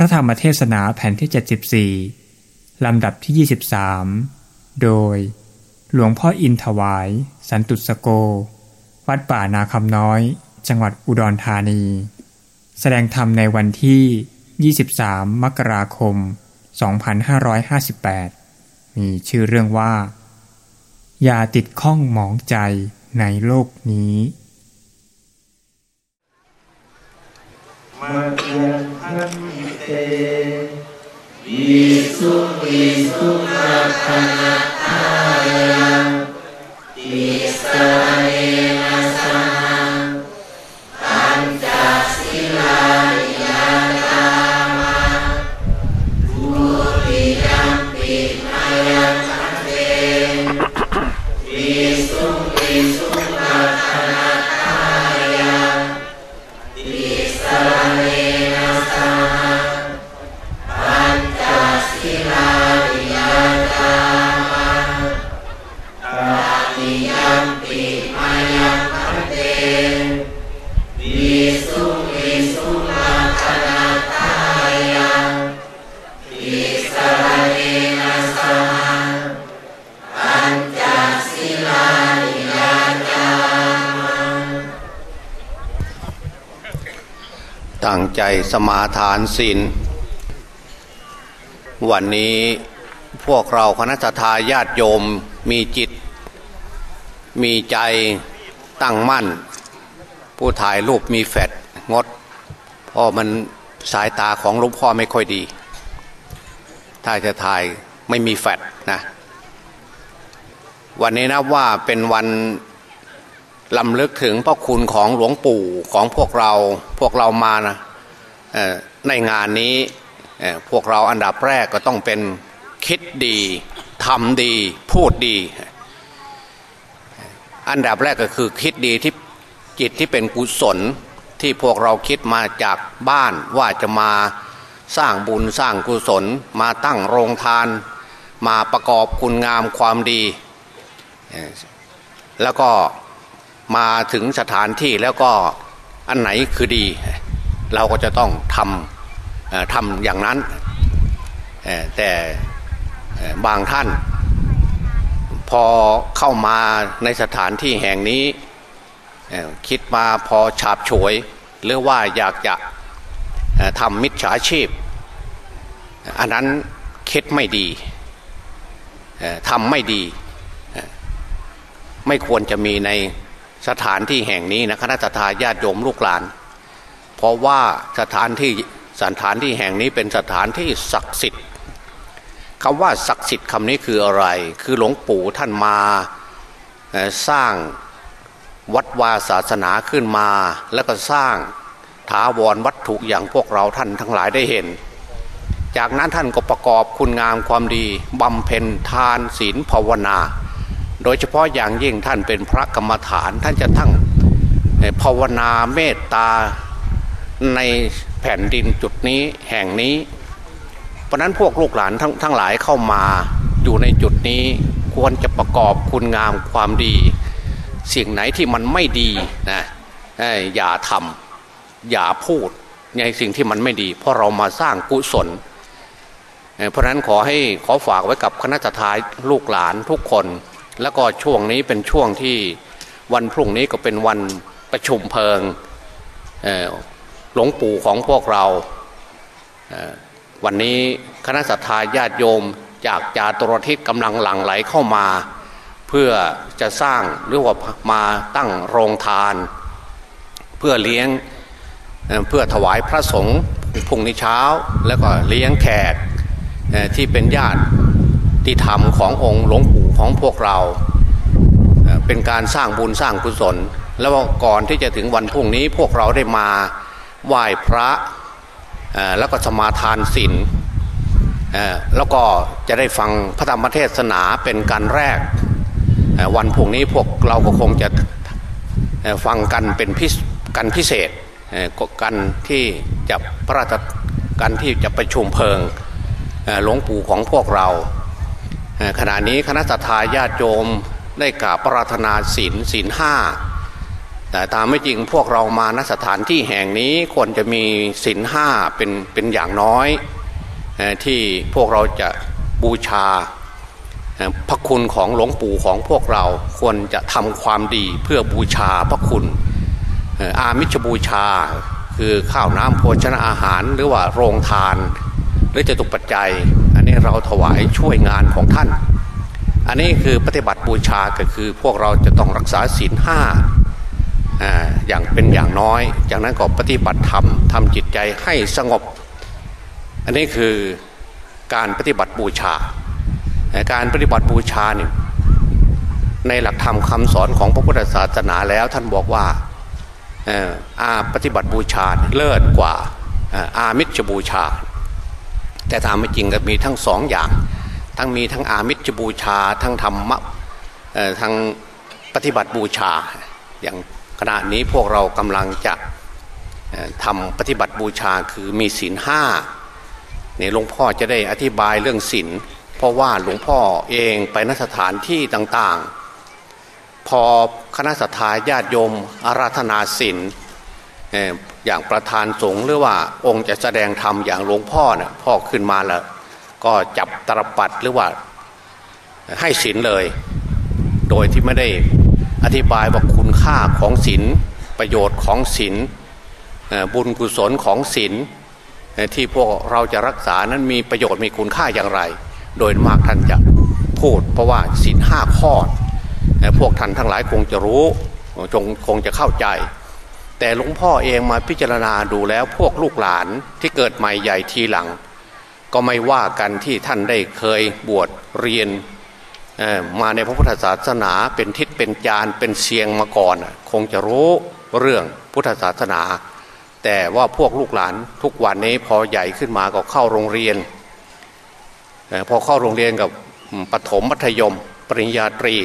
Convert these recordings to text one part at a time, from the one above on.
พระธรรมเทศนาแผ่นที่ 74 ลำดับที่ 23 โดย หลวงพ่ออินถวาย สันตุสโก วัดป่านาคำน้อย จังหวัดอุดรธานี แสดงธรรมในวันที่ 23 มกราคม 2558 มีชื่อเรื่องว่า อย่าติดข้องหมองใจในโลกนี้ มัจยังพัน ใจสมาทานศีลวันนี้พวกเราคณะทาญาติโยมมีจิต มีใจตั้งมั่น ผู้ถ่ายรูปมีแฟดงดเพราะมันสายตาของหลวงพ่อไม่ค่อยดี ถ้าจะถ่ายไม่มีแฟดนะวันนี้นะว่าเป็นวันลำลึกถึงพระคุณของหลวงปู่ของพวกเราพวกเรามานะ ในงานนี้พวกเราอันดับแรกก็ต้องเป็นคิดดีทำดีพูดดี อันดับแรกก็คือคิดดีที่จิตที่เป็นกุศลที่พวกเราคิดมาจากบ้านว่าจะมาสร้างบุญสร้างกุศล มาตั้งโรงทาน มาประกอบคุณงามความดี แล้วก็มาถึงสถานที่แล้วก็อันไหนคือดี เราก็จะต้องทำทำอย่างนั้น แต่บางท่าน พอเข้ามาในสถานที่แห่งนี้ คิดมาพอฉาบฉวย หรือว่าอยากจะทำมิจฉาชีพ อันนั้นคิดไม่ดีทำไม่ดี ไม่ควรจะมีในสถานที่แห่งนี้นะคณะทาญาติโยมลูกหลาน เพราะว่าสถานที่สถานที่แห่งนี้เป็นสถานที่ศักดิ์สิทธิ์คำว่าศักดิ์สิทธิ์คำนี้คืออะไร คือหลวงปู่ท่านมาสร้างวัดวาศาสนาขึ้นมา แล้วก็สร้างถาวรวัตถุอย่างพวกเราท่านทั้งหลายได้เห็น จากนั้นท่านก็ประกอบคุณงามความดีบำเพ็ญทานศีลภาวนา โดยเฉพาะอย่างยิ่งท่านเป็นพระกรรมฐานท่านจะทั้งภาวนาเมตตา ในแผ่นดินจุดนี้แห่งนี้ เพราะนั้นพวกลูกหลานทั้งทั้งหลายเข้ามาอยู่ในจุดนี้ควรจะประกอบคุณงามความดี สิ่งไหนที่มันไม่ดีนะอย่าทำอย่าพูดในสิ่งที่มันไม่ดี เพราะเรามาสร้างกุศลเพราะนั้นขอให้ขอฝากไว้กับคณะทายลูกหลานทุกคน แล้วก็ช่วงนี้เป็นช่วงที่วันพรุ่งนี้ก็เป็นวันประชุมเพลิง หลวงปู่ของพวกเรา วันนี้คณะสัตยาญาติโยมจากจาตรทิศกำลังหลั่งไหลเข้ามา เพื่อจะสร้างหรือว่ามาตั้งโรงทาน เพื่อเลี้ยงเพื่อถวายพระสงฆ์พรุ่งนี้เช้า แล้วก็เลี้ยงแขกที่เป็นญาติที่ธรรมขององค์หลวงปู่ของพวกเราเอ่อเป็นการสร้างบุญสร้างกุศล แล้วก่อนที่จะถึงวันพรุ่งนี้พวกเราได้มา ไหว้พระแล้วก็สมาทานศีลแล้วก็จะได้ฟังพระธรรมเทศนาเป็นการแรก วันพรุ่งนี้พวกเราก็คงจะฟังกันเป็นพิกันพิเศษกันที่จะพระราชกันที่จะประชุมเพลิงหลวงปู่ของพวกเราขณะนี้คณะสัตยาญาติโยมได้กราบปรารถนาศีลศีลห้า แต่ตามไม่จริงพวกเรามาณสถานที่แห่งนี้ควรจะมีศีลห้าเป็นเป็นอย่างน้อย ที่พวกเราจะบูชาพระคุณของหลวงปู่ของพวกเราควรจะทำความดีเพื่อบูชาพระคุณ อามิชบูชาคือข้าวน้ำโภชนะอาหารหรือว่าโรงทาน หรือจะตุปัจจัย อันนี้เราถวายช่วยงานของท่าน อันนี้คือปฏิบัติบูชาก็คือพวกเราจะต้องรักษาศีลห้า อย่างเป็นอย่างน้อย จากนั้นก็ปฏิบัติธรรมทำจิตใจให้สงบ อันนี้คือการปฏิบัติบูชา การปฏิบัติบูชาเนี่ยในหลักธรรมคำสอนของพระพุทธศาสนาแล้วท่านบอกว่าอาปฏิบัติบูชาเลิศกว่าอามิชบูชา แต่ตามไม่จริงก็มีทั้งสองอย่าง ทั้งมีทั้งอามิชบูชา ทั้งธรรมะทั้งปฏิบัติบูชาอย่าง ขณะนี้พวกเรากำลังจะทำปฏิบัติบูชาคือมีศีลห้าเนี่ยหลวงพ่อจะได้อธิบายเรื่องศีลเพราะว่าหลวงพ่อเองไปนสถานที่ต่างๆ พอคณะสัตยาญาติโยมอาราธนาศีลอย่างประธานสงฆ์หรือว่าองค์จะแสดงธรรมอย่างหลวงพ่อเนี่ยพ่อขึ้นมาแล้ว ก็จับตรปัดหรือว่าให้ศีลเลย โดยที่ไม่ได้ ธิบายว่าคุณค่าของศีลประโยชน์ของศีลบุญกุศลของศีลที่พวกเราจะรักษานั้นมีประโยชน์มีคุณค่าอย่างไร โดยมากท่านจะพูด เพราะว่าศีลห้าข้อพวกท่านทั้งหลายคงจะรู้จงคงจะเข้าใจ แต่หลวงพ่อเองมาพิจารณาดูแล้วพวกลูกหลานที่เกิดใหม่ใหญ่ทีหลัง ก็ไม่ว่ากันที่ท่านได้เคยบวชเรียน มาในพระพุทธศาสนาเป็นทิศเป็นจานเป็นเสียงมาก่อน คงจะรู้เรื่องพุทธศาสนา แต่ว่าพวกลูกหลานทุกวันนี้พอใหญ่ขึ้นมาก็เข้าโรงเรียน พอเข้าโรงเรียนกับปฐมมัธยม ปริญญาตรี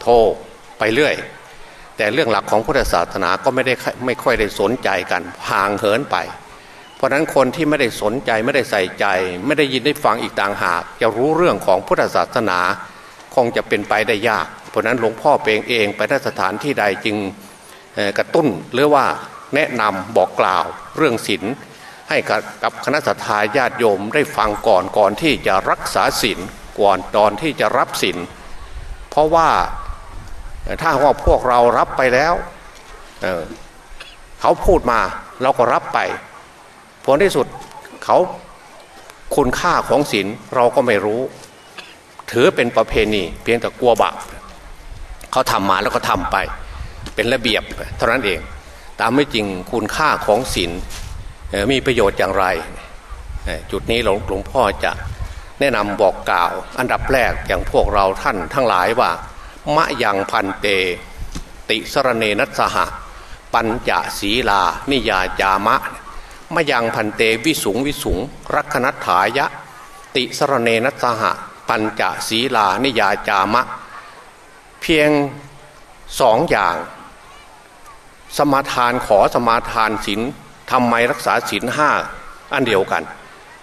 โทไปเรื่อย แต่เรื่องหลักของพุทธศาสนาก็ไม่ได้ไม่ค่อยได้สนใจกันห่างเหินไป เพราะฉะนั้นคนที่ไม่ได้สนใจไม่ได้ใส่ใจ ไม่ได้ยินได้ฟังอีกต่างหากจะรู้เรื่องของพุทธศาสนา คงจะเป็นไปได้ยาก เพราะนั้นหลวงพ่อเปงเองไปนสถานที่ใดจึงกระตุ้นหรือว่าแนะนำบอกกล่าวเรื่องศีลให้กับคณะสัตยาญาติโยมได้ฟังก่อนก่อนที่จะรักษาศีลก่อนตอนที่จะรับศีลเพราะว่าถ้าว่าพวกเรารับไปแล้วเเขาพูดมาเราก็รับไปผลที่สุดเขาคุณค่าของศีลเราก็ไม่รู้ ถือเป็นประเพณี เพียงแต่กลัวบาปเขาทำมาแล้วก็ทำไป เป็นระเบียบเท่านั้นเอง ตามไม่จริงคุณค่าของศีลมีประโยชน์อย่างไร จุดนี้หลวงพ่อจะแนะนำบอกกล่าว อันดับแรกอย่างพวกเราท่านทั้งหลายว่ามะยังพันเต ติสรเนนัสหะ ปัญจศีลา นิยาจามะมะยังพันเตวิสุงวิสุงรักนัฐายะ ติสรเนนัสหะ ปัญจศีลานิยาจามะ เพียงสองอย่าง สมาทานขอสมาทานศีลทำไมรักษาศีลห้าอันเดียวกัน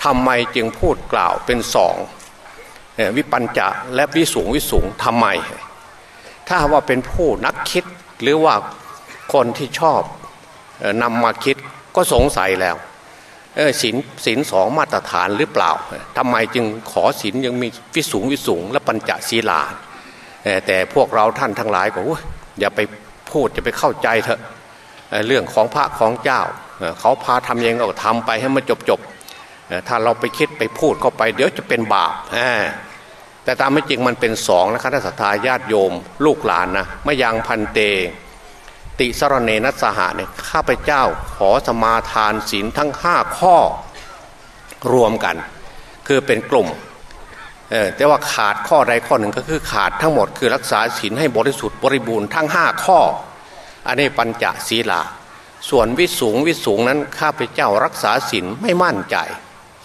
ทำไมจึงพูดกล่าวเป็นสองวิปัญจะและวิสุงวิสุงทำไม ถ้าว่าเป็นผู้นักคิดหรือว่าคนที่ชอบนำมาคิดก็สงสัยแล้ว ศีลศีลสองมาตรฐานหรือเปล่าทำไมจึงขอศีลยังมีวิสูงวิสูงและปัญจศีลาแต่พวกเราท่านทั้งหลายก็อย่าไปพูดอย่าไปเข้าใจเถอะเรื่องของพระของเจ้า เขาพาทำยังก็ทำไปให้มันจบจบถ้าเราไปคิดไปพูดเข้าไป เดี๋ยวจะเป็นบาปแต่ตามไม่จริงมันเป็นสองนะครัศรัทธาญาติโยม ลูกหลานนะมยังพันเต ติสรเนนัสหะเนี่ยข้าพเจ้าขอสมาทานศีลทั้งห้าข้อรวมกัน คือเป็นกลุ่มแต่ว่าขาดข้อใดข้อหนึ่งก็คือขาดทั้งหมดคือรักษาศีลให้บริสุทธิ์บริบูรณ์ทั้งห้าข้อ อันนี้ปัญจศีลา ส่วนวิสูงวิสูงนั้นข้าพเจ้ารักษาศีลไม่มั่นใจ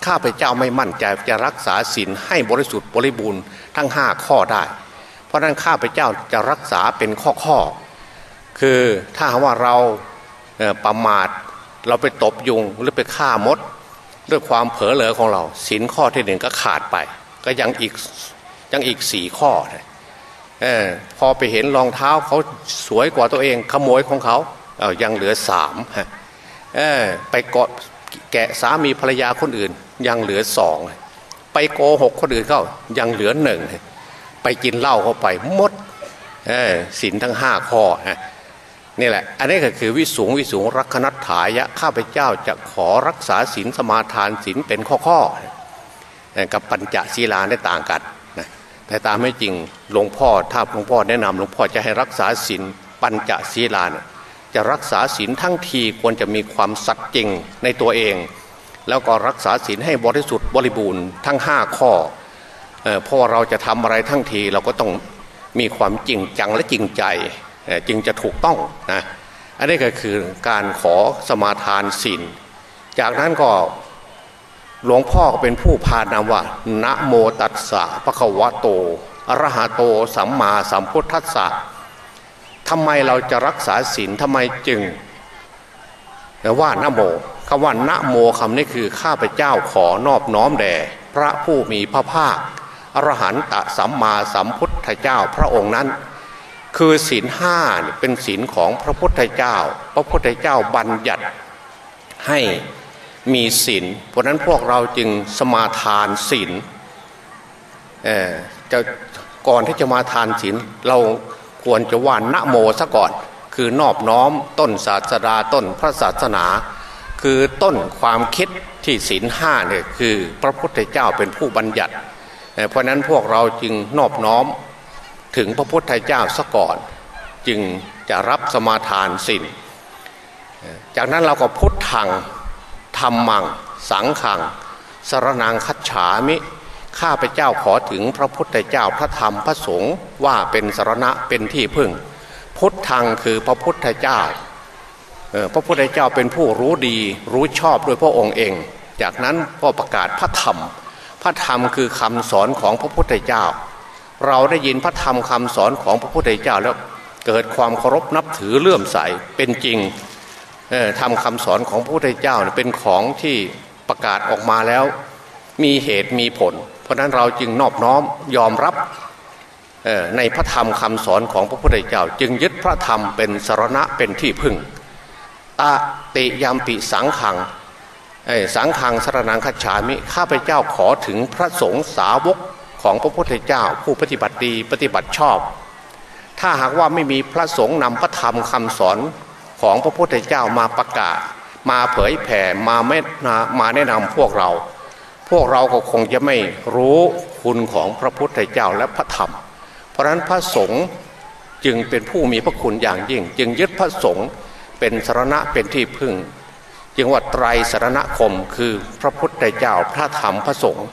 ข้าพเจ้าไม่มั่นใจจะรักษาศีลให้บริสุทธิ์บริบูรณ์ทั้งห้าข้อได้ เพราะนั้นข้าพเจ้าจะรักษาเป็นข้อข้อ คือถ้าว่าเราประมาทเราไปตบยุงหรือไปฆ่ามด ด้วยความเผลอเลอของเราศีลข้อที่หนึ่งก็ขาดไป ก็ยังอีกยังอีกสี่ข้ออพอไปเห็นรองเท้าเขาสวยกว่าตัวเองขโมยของเขาเอายังเหลือสามเออไปเกาะแกะสามีภรรยาคนอื่น ยังเหลือสองไปโกหกคนอื่นเขายังเหลือหนึ่งไปกินเหล้าเข้าไปหมดศีลทั้งห้าข้อ นี่แหละ อันนี้ก็คือวิสูงวิสูงรักนัตถายะข้าพเจ้าจะขอรักษาศีลสมาทานศีลเป็นข้อข้อกับปัญจศีลาได้ต่างกันนะแต่ตามไม่จริงหลวงพ่อถ้าหลวงพ่อแนะนำหลวงพ่อจะให้รักษาศีลปัญจศีลานะจะรักษาศีลทั้งทีควรจะมีความสัตย์จริงในตัวเอง แล้วก็รักษาศีลให้บริสุทธิ์บริบูรณ์ทั้งห้าข้อเพราะเราจะทำอะไรทั้งทีเราก็ต้องมีความจริงจังและจริงใจ จึงจะถูกต้องนะอันนี้ก็คือการขอสมาทานศีลจากนั้นก็หลวงพ่อก็เป็นผู้พานำว่านะโมตัสสะพระควะโตอรหะโตสัมมาสัมพุทธัสสะทำไมเราจะรักษาศีลทำไมจึงว่านะโมคำว่านะโมคำนี้คือข้าพเจ้าขอนอบน้อมแด่พระผู้มีพระภาคอรหันตสัมมาสัมพุทธเจ้าพระองค์นั้น คือศีลห้าเป็นศีลของพระพุทธเจ้า พระพุทธเจ้าบัญญัติให้มีศีลเพราะนั้นพวกเราจึงสมาทานศีลจะก่อนที่จะมาทานศีลเราควรจะว่านนะโมซะก่อน คือนอบน้อมต้นศาสดาต้นพระศาสนา คือต้นความคิดที่ศีลห้าเนี่ยคือพระพุทธเจ้าเป็นผู้บัญญัติ เพราะนั้นพวกเราจึงนอบน้อม ถึงพระพุทธเจ้าซะก่อน จึงจะรับสมาทานสินจากนั้นเราก็พุทธังธรรมัง สังขัง สรนังคัจฉามิ ข้าพเจ้าขอถึงพระพุทธเจ้าพระธรรมพระสงฆ์ว่าเป็นสรณะเป็นที่พึ่ง พุทธังคือพระพุทธเจ้าพระพุทธเจ้าเป็นผู้รู้ดีรู้ชอบด้วยพระองค์เอง จากนั้นก็ประกาศพระธรรม พระธรรมคือคำสอนของพระพุทธเจ้า เราได้ยินพระธรรมคำสอนของพระพุทธเจ้าแล้วเกิดความเคารพนับถือเลื่อมใสเป็นจริงทำคำสอนของพระพุทธเจ้าเป็นของที่ประกาศออกมาแล้ว มีเหตุมีผล เพราะนั้นเราจึงนอบน้อมยอมรับในพระธรรมคำสอนของพระพุทธเจ้า จึงยึดพระธรรมเป็นสารณะเป็นที่พึ่งตาติยามปิสังขังสังขังสรนังคัจฉามิข้าพเจ้าขอถึงพระสงฆ์สาวก ของพระพุทธเจ้า ผู้ปฏิบัติดีปฏิบัติชอบ ถ้าหากว่าไม่มีพระสงฆ์นำพระธรรมคำสอนของพระพุทธเจ้ามาประกาศ มาเผยแผ่มาไม่มาแนะนำพวกเรา พวกเราก็คงจะไม่รู้คุณของพระพุทธเจ้าและพระธรรม เพราะฉะนั้นพระสงฆ์จึงเป็นผู้มีพระคุณอย่างยิ่ง จึงยึดพระสงฆ์เป็นสารณะเป็นที่พึ่ง จึงว่าไตรสารณคมคือพระพุทธเจ้าพระธรรมพระสงฆ์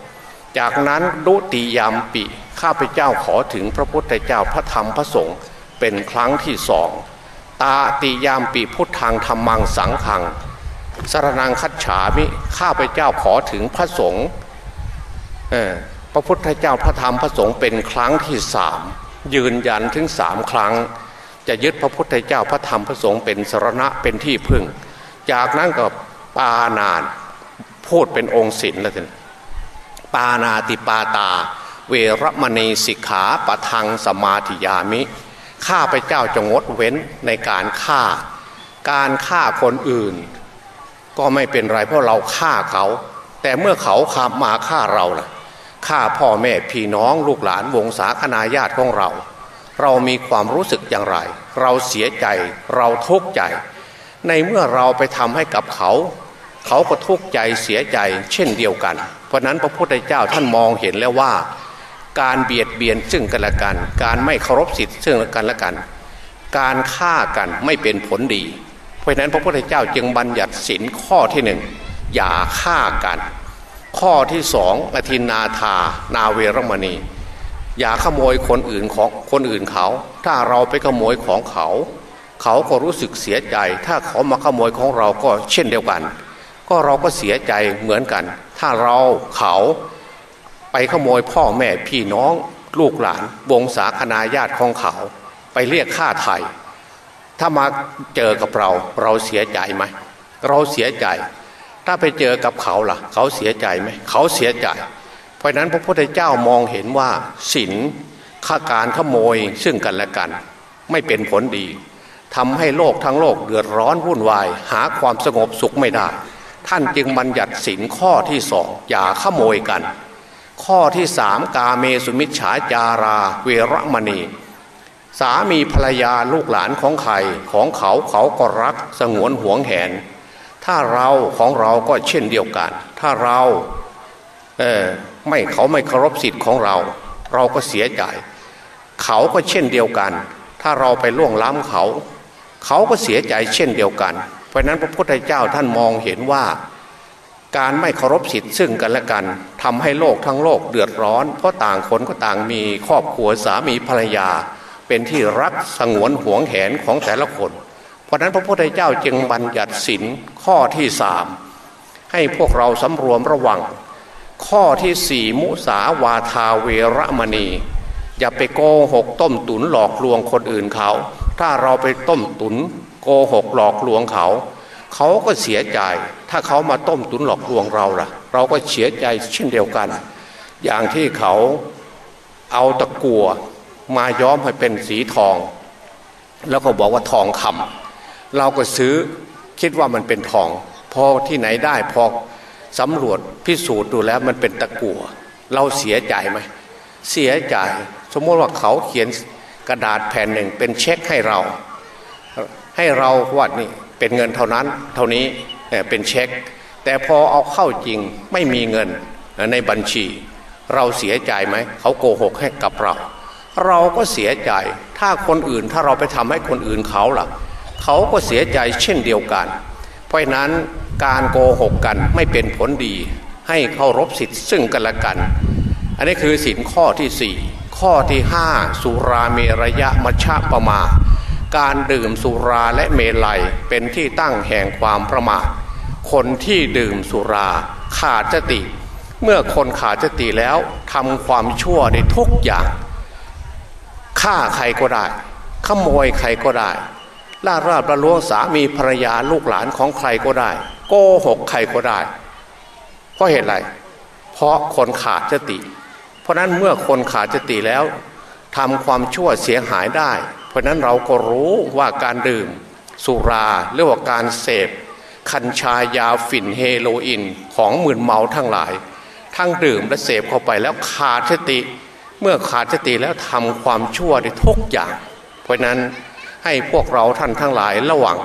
จากนั้นดุติยามปิ ข้าพเจ้าขอถึงพระพุทธเจ้าพระธรรมพระสงฆ์เป็นครั้งที่สอง ตาติยามปีพุทธังธรรมังสังขังสารนังคัจฉามิข้าพเจ้าขอถึงพระสงฆ์พระพุทธเจ้าพระธรรมพระสงฆ์เป็นครั้งที่สามยืนยันถึงสามครั้ง จะยึดพระพุทธเจ้าพระธรรมพระสงฆ์เป็นสรณะเป็นที่พึ่ง จากนั้นก็ปานานพูดเป็นองค์ศิลแล้วท่าน ปานาติปาตา เวรมณีสิกขาปะทังสมาธิยามิ ข้าพเจ้าจะงดเว้นในการฆ่า การฆ่าคนอื่น ก็ไม่เป็นไรเพราะเราฆ่าเขา แต่เมื่อเขาขามาฆ่าเราล่ะฆ่าพ่อแม่พี่น้องลูกหลานวงศาคณาญาติของเรา เรามีความรู้สึกอย่างไร เราเสียใจเราทุกข์ใจ ในเมื่อเราไปทำให้กับเขา เขาก็ทุกข์ใจเสียใจเช่นเดียวกัน เพราะนั้นพระพุทธเจ้าท่านมองเห็นแล้วว่า การเบียดเบียนซึ่งกันและกัน การไม่เคารพสิทธิ์ซึ่งกันและกัน การฆ่ากันไม่เป็นผลดี เพราะนั้นพระพุทธเจ้าจึงบัญญัติสินข้อที่หนึ่งอย่าฆ่ากัน ข้อที่สองอธินาธานาเวรมณี อย่าขโมยคนอื่นของคนอื่นเขา ถ้าเราไปขโมยของเขา เขาก็รู้สึกเสียใจ ถ้าเขามาขโมยของเราก็เช่นเดียวกัน ก็เราก็เสียใจเหมือนกัน ถ้าเราเขาไปขโมยพ่อแม่พี่น้องลูกหลาน วงศาคณาญาติของเขา ไปเรียกค่าไทยถ้ามาเจอกับเราเราเสียใจไหมเราเสียใจ ถ้าไปเจอกับเขาล่ะ เขาเสียใจไหมเขาเสียใจ เพราะนั้นพระพุทธเจ้ามองเห็นว่าศีลข้าการขโมยซึ่งกันและกัน ไม่เป็นผลดีทำให้โลกทั้งโลกเดือดร้อนวุ่นวาย หาความสงบสุขไม่ได้ ท่านจึงบัญญัติสินข้อที่สองอย่าขโมยกัน ข้อที่สามกาเมสุมิชฉาจารา เวรมณี สามีภรรยาลูกหลานของใครของเขาเขาก็รักสงวนห่วงแหน ถ้าเราของเราก็เช่นเดียวกัน ถ้าเราเออไม่เขาไม่เคารพสิทธิ์ของเรา เราก็เสียใจ เขาก็เช่นเดียวกัน ถ้าเราไปล่วงล้ำเขา เขาก็เสียใจเช่นเดียวกัน เพราะนั้นพระพุทธเจ้าท่านมองเห็นว่าการไม่เคารพสิทธิ์ซึ่งกันและกันทำให้โลกทั้งโลกเดือดร้อน เพราะต่างคนก็ต่างมีครอบครัวสามีภรรยา เป็นที่รักสงวนห่วงแหนของแต่ละคน เพราะนั้นพระพุทธเจ้าจึงบัญญัติสินข้อที่สามให้พวกเราสำรวมระวัง ข้อที่สี่มุสาวาทาเวรมณี อย่าไปโกหกต้มตุนหลอกลวงคนอื่นเขา ถ้าเราไปต้มตุน โกหกหลอกลวงเขา เขาก็เสียใจ ถ้าเขามาต้มตุนหลอกลวงเราล่ะ เราก็เสียใจเช่นเดียวกัน อย่างที่เขาเอาตะกัวมาย้อมให้เป็นสีทอง แล้วก็บอกว่าทองคำเราก็ซื้อคิดว่ามันเป็นทอง พอที่ไหนได้พอสำรวจพิสูจน์ดูแล้วมันเป็นตะกัวเราเสียใจไหมเสียใจสมมติว่าเขาเขียนกระดาษแผ่นหนึ่งเป็นเช็คให้เรา ให้เราว่านี่เป็นเงินเท่านั้น เท่านี้เป็นเช็ค แต่พอเอาเข้าจริงไม่มีเงินในบัญชี เราเสียใจไหมเขาโกหกให้กับเรา เราก็เสียใจถ้าคนอื่นถ้าเราไปทำให้คนอื่นเขาล่ะ เขาก็เสียใจเช่นเดียวกัน เพราะนั้นการโกหกกันไม่เป็นผลดีให้เคารพสิทธิ์ซึ่งกันและกัน อันนี้คือสินข้อที่สี่ข้อที่ห้าสุราเมรยะมัชฌะปมา การดื่มสุราและเมลัยเป็นที่ตั้งแห่งความประมาทคนที่ดื่มสุราขาดสติ เมื่อคนขาดสติแล้วทำความชั่วในทุกอย่างฆ่าใครก็ได้ ขโมยใครก็ได้ล่าราบประลวงสามีภรรยาลูกหลานของใครก็ได้ โกหกใครก็ได้ เพราะเหตุไร เพราะคนขาดสติ เพราะนั้นเมื่อคนขาดสติแล้วทำความชั่วเสียหายได้ เพราะนั้นเราก็รู้ว่าการดื่มสุราหรือว่าการเสพคัญชายาฝิ่นเฮโรอีนของหมื่นเมาทั้งหลาย ทั้งดื่มและเสพเข้าไปแล้วขาดสติ เมื่อขาดสติแล้วทำความชั่วได้ทุกอย่าง เพราะนั้นให้พวกเราท่านทั้งหลายระวัง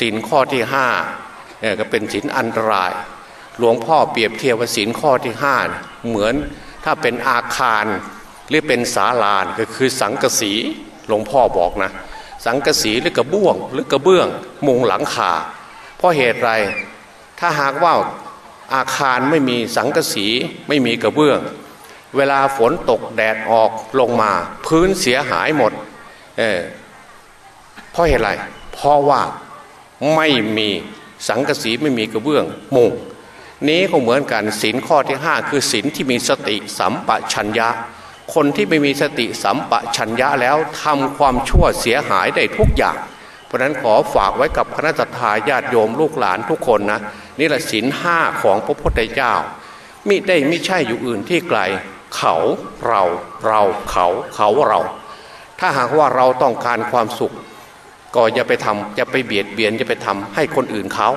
สินข้อที่ห้าเนี่ยก็เป็นสินอันตราย หลวงพ่อเปรียบเทียบว่าสินข้อที่ห้าเหมือนถ้าเป็นอาคารหรือเป็นศาลานก็คือสังกสี หลวงพ่อบอกนะ สังกสีหรือกระบ้วง หรือกระเบื้อง มุงหลังคาเพราะเหตุไรถ้าหากว่าอาคารไม่มีสังกสีไม่มีกระเบื้อง เวลาฝนตกแดดออกลงมา พื้นเสียหายหมดเออเพราะเหตุไรเพราะว่าไม่มีสังกสีไม่มีกระเบื้องมุงนี้ก็เหมือนกันศินข้อที่ห้าคือศินที่มีสติสัมปชัญญะ คนที่ไม่มีสติสัมปชัญญะแล้วทำความชั่วเสียหายได้ทุกอย่าง เพราะนั้นขอฝากไว้กับคณะทาญาติโยมลูกหลานทุกคนนะนี่แหละศินห้าของพระพุทธเจ้ามิได้ไม่ใช่อยู่อื่นที่ไกล เขาเราเราเขาเขาเรา ถ้าหากว่าเราต้องการความสุข ก็อย่าไปทำอย่าไปเบียดเบียนอย่าไปทำให้คนอื่นเขา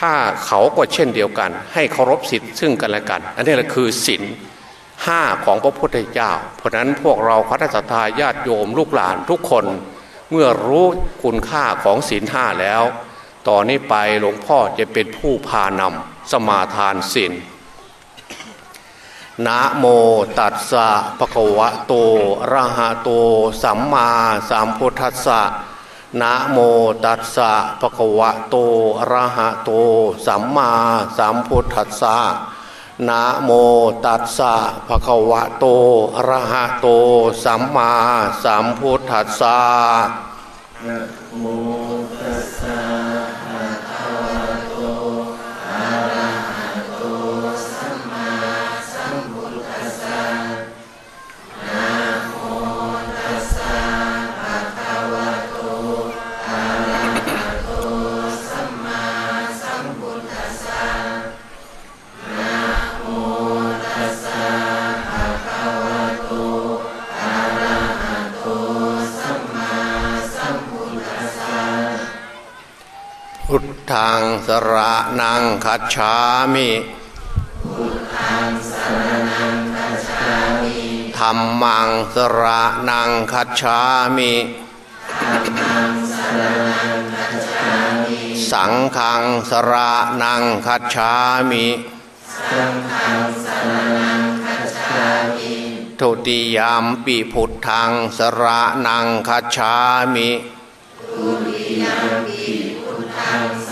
ถ้าเขาก็เช่นเดียวกัน ให้เคารพสิทธิ์ซึ่งกันและกัน อันนี้แหละคือศีล ห้าของพระพุทธเจ้า เพราะนั้นพวกเราคณะทาญาติโยมลูกหลานทุกคน เมื่อรู้คุณค่าของศีลห้าแล้ว ต่อนนี้ไปหลวงพ่อจะเป็นผู้พานำสมาทานศีลนะโมตัสสะภะคะวะโตระหะโต สัมมาสัมพุทธัสสะนะโมตัสสะภะคะวะโตอะระหะโต สัมมาสัมพุทธัสสะ นะโมตัสสะภะคะวะโตอะระหะโต สัมมาสัมพุทธัสสะนะโม ทังสระนังคัจฉามิธรรมังสระนังคัจฉามิสังฆังสระนังคัจฉามิทุติยามปิพุทธังสระนังคัจฉามิทุติยามปิธ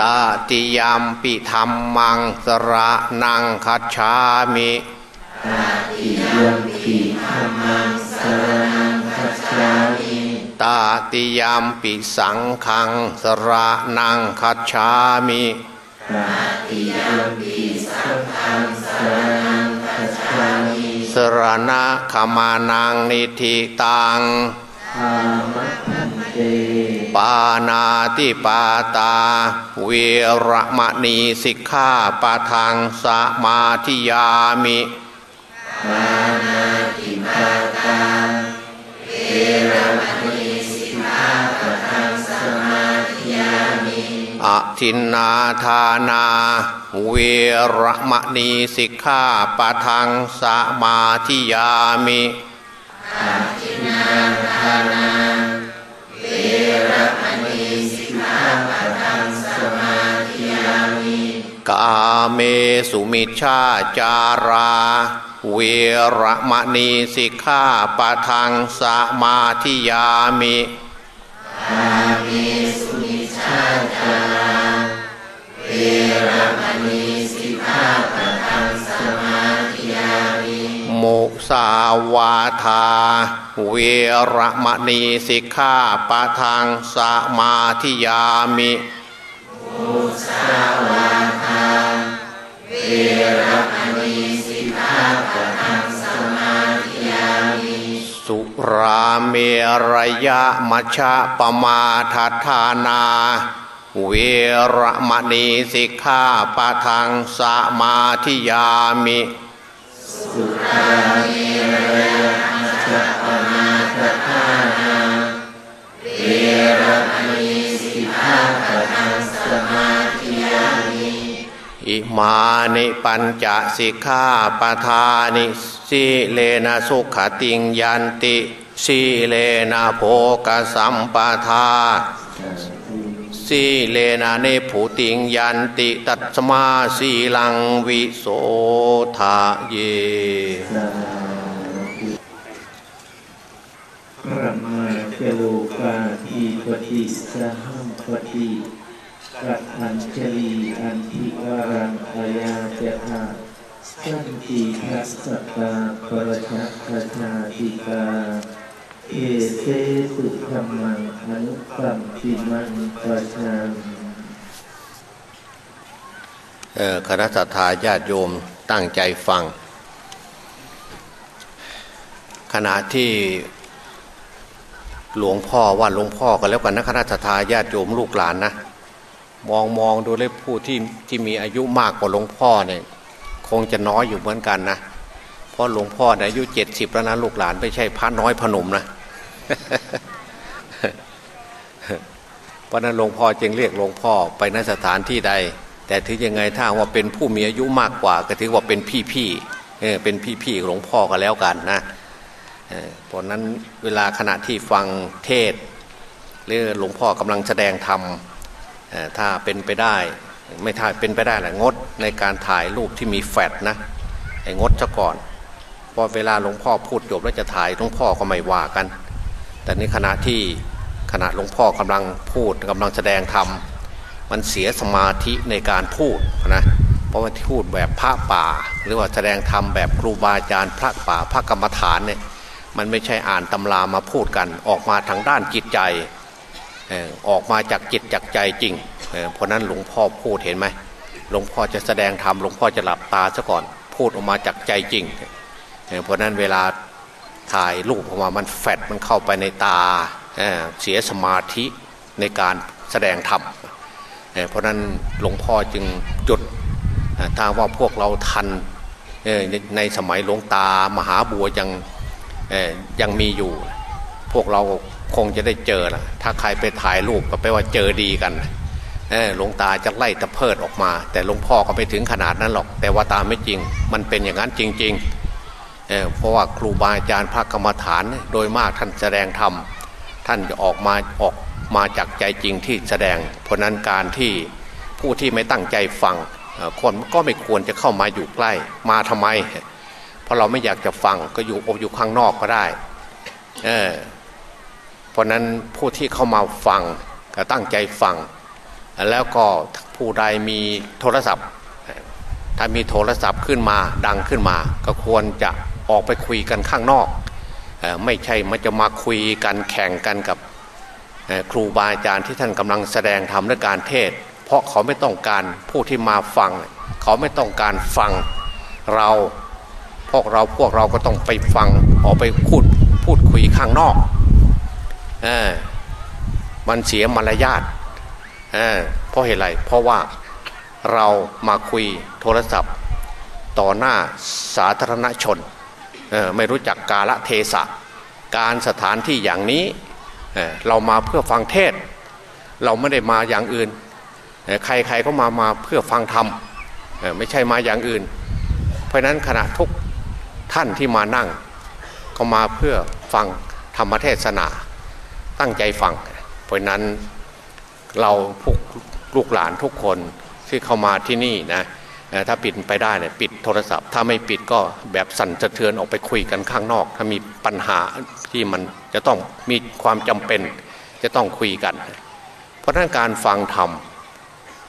ตาติยามปิธรรมังสระนังคัจฉามิตาติยามปิสังฆังสระนังคัจฉามิสรณะขมานังนิธิตังอามัคคันเต ปานาติปาตา เวระมณีสิกขาปะทังสมาธิยามิปานาติปาตา เวระมณีสิกขาปะทังสมาธิยามิอทินนาทานา เวระมณีสิกขาปะทังสมาธิยามิ กาเมสุมิชาจารา เวรมณีสิกขาปะทังสมาธิยามิโมสุมิชาจารา เวรมณีสิกา มุสาวาทา เวรมณีสิกขาปะทางสมาธิยามิมุสาวาทา เวรมณีสิกขาปะทางสมาธิยามิ สุราเมรยะมัชะปมาทัทานาเวรมณีสิกขาปะทางสมาธิยามิ สุขามีระยะสัพมาตทาหาเวรมณีสิกาปะทังสมาธิยานิอิมานิปัญจสิกาปทานิสิเลนะสุขติงยันติสิเลนะโภกสัมปทา สีเลนะเนผูติงยันติตัตสมาสีลังวิโสทาเยพระมาเจโลกาทีปฏิสหัมปฏิกัตอัญชลีอันทิวารังอายาเจหาสันติทัสสะตาปรชะคชาติกา เอเสสุธรรมังอนุปัมปิมังประชาคณะสัตยาญาติโยมตั้งใจฟัง ขณะที่หลวงพ่อว่าหลวงพ่อกันแล้วกันนะคณะสัตยาญาติโยมลูกหลานนะมองมองดูเลยผู้ที่ที่มีอายุมากกว่าหลวงพ่อเนี่ยคงจะน้อยอยู่เหมือนกันนะเพราะหลวงพ่อเนี่ยอายุเจ็ดสิบแล้วนะลูกหลานไม่ใช่พระน้อยพระหนุ่มนะ เพราะนั้นหลวงพ่อจึงเรียกหลวงพ่อไปนสถานที่ใด แต่ถือยังไงถ้าว่าเป็นผู้มีอายุมากกว่า ก็ถือว่าเป็นพี่พี่ๆเออเป็นพี่พี่ๆหลวงพ่อก็แล้วกันนะเออเพราะนั้นเวลาขณะที่ฟังเทศหรือหลวงพ่อกำลังแสดงธรรมถ้าเป็นไปได้ ไม่ถ้าเป็นไปได้แหละงดในการถ่ายรูปที่มีแฟลชนะไอ้งดซะก่อนพอเวลาหลวงพ่อพูดจบแล้วจะถ่ายหลวงพ่อก็ไม่ว่ากัน แต่ในขณะที่ขณะหลวงพ่อกำลังพูดกำลังแสดงธรรมมันเสียสมาธิในการพูดนะเพราะว่าที่พูดแบบพระป่า หรือว่าแสดงธรรมแบบครูบาอาจารย์พระป่าพระกรรมฐานเนี่ยมันไม่ใช่อ่านตำรามาพูดกันออกมาทางด้านจิตใจออกมาจากจิตจากใจจริง เพราะนั้นหลวงพ่อพูดเห็นไหมหลวงพ่อจะแสดงธรรมหลวงพ่อจะหลับตาซะก่อนพูดออกมาจากใจจริง เพราะนั้นเวลา ถ่ายรูปออกมามันแฟดมันเข้าไปในตาเสียสมาธิในการแสดงธรรมเพราะนั้นหลวงพ่อจึงจุดถ้าว่าพวกเราทันในสมัยหลวงตามหาบัวยังยังมีอยู่ พวกเราคงจะได้เจอละถ้าใครไปถ่ายรูปก็แปลว่าเจอดีกันหลวงตาจะไล่ตะเพิดออกมา แต่หลวงพ่อก็ไม่ถึงขนาดนั้นหรอก แต่ว่าตามไม่จริง มันเป็นอย่างนั้นจริง ๆ เพราะว่าครูบาอาจารย์พระกรรมฐานโดยมากท่านแสดงธรรมท่านจะออกมาออกมาจากใจจริงที่แสดง เพราะนั้นการที่ผู้ที่ไม่ตั้งใจฟังคนก็ไม่ควรจะเข้ามาอยู่ใกล้มาทำไม เพราะเราไม่อยากจะฟังก็อยู่อบอยู่ข้างนอกก็ได้เออเพราะนั้นผู้ที่เข้ามาฟังก็ตั้งใจฟัง แล้วก็ผู้ใดมีโทรศัพท์ ถ้ามีโทรศัพท์ขึ้นมาดังขึ้นมา ก็ควรจะ ออกไปคุยกันข้างนอก ไม่ใช่มันจะมาคุยกันแข่งกันกับครูบาอาจารย์ที่ท่านกำลังแสดงธรรมและการเทศ เพราะเขาไม่ต้องการผู้ที่มาฟัง เขาไม่ต้องการฟังเราพวกเราพวกเราก็ต้องไปฟังออกไปพูดพูดคุยข้างนอกเออมันเสียมารยาทเออเพราะเหตุไรเพราะว่าเรามาคุยโทรศัพท์ ต่อหน้าสาธารณชน ไม่รู้จักกาละเทศะ การสถานที่อย่างนี้เเรามาเพื่อฟังเทศ เราไม่ได้มาอย่างอื่น ใครๆก็มามาเพื่อฟังธรรมไม่ใช่มาอย่างอื่น เพราะนั้นขณะทุกท่านที่มานั่ง ก็มาเพื่อฟังธรรมเทศนา ตั้งใจฟัง เพราะนั้นเราพวกลูกหลานทุกคนที่เข้ามาที่นี่นะ ถ้าปิดไปได้เนี่ยปิดโทรศัพท์ ถ้าไม่ปิดก็แบบสั่นสะเทือนออกไปคุยกันข้างนอก ถ้ามีปัญหาที่มันจะต้องมีความจำเป็นจะต้องคุยกัน เพราะนั้นการฟังธรรม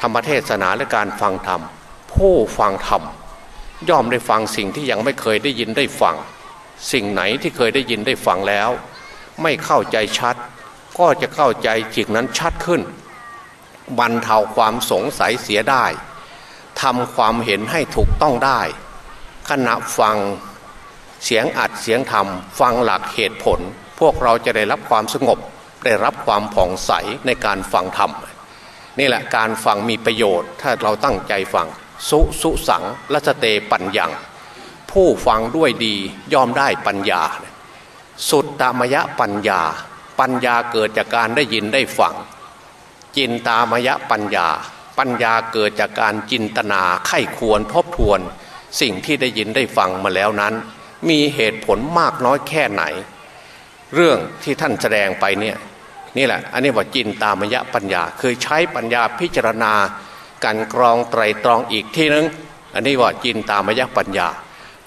ธรรมเทศนาและการฟังธรรมผู้ฟังธรรมย่อมได้ฟังสิ่งที่ยังไม่เคยได้ยินได้ฟัง สิ่งไหนที่เคยได้ยินได้ฟังแล้ว ไม่เข้าใจชัด ก็จะเข้าใจจิตนั้นชัดขึ้นบรรเทาความสงสัยเสียได้ ทำความเห็นให้ถูกต้องได้ ขณะฟังเสียงอัดเสียงธรรม ฟังหลักเหตุผล พวกเราจะได้รับความสงบ ได้รับความผ่องใสในการฟังธรรม นี่แหละการฟังมีประโยชน์ ถ้าเราตั้งใจฟัง สุสุสังละสเตปัญญัง ผู้ฟังด้วยดียอมได้ปัญญา สุดตามยะปัญญา ปัญญาเกิดจากการได้ยินได้ฟังจินตามยะปัญญา ปัญญาเกิดจากการจินตนาไข้ควรทบทวน สิ่งที่ได้ยินได้ฟังมาแล้วนั้น มีเหตุผลมากน้อยแค่ไหน เรื่องที่ท่านแสดงไปเนี่ยนี่แหละ อันนี้ว่าจินตามยะปัญญา คือใช้ปัญญาพิจารณาการกรองไตรตรองอีกที่นึง อันนี้ว่าจินตามยะปัญญา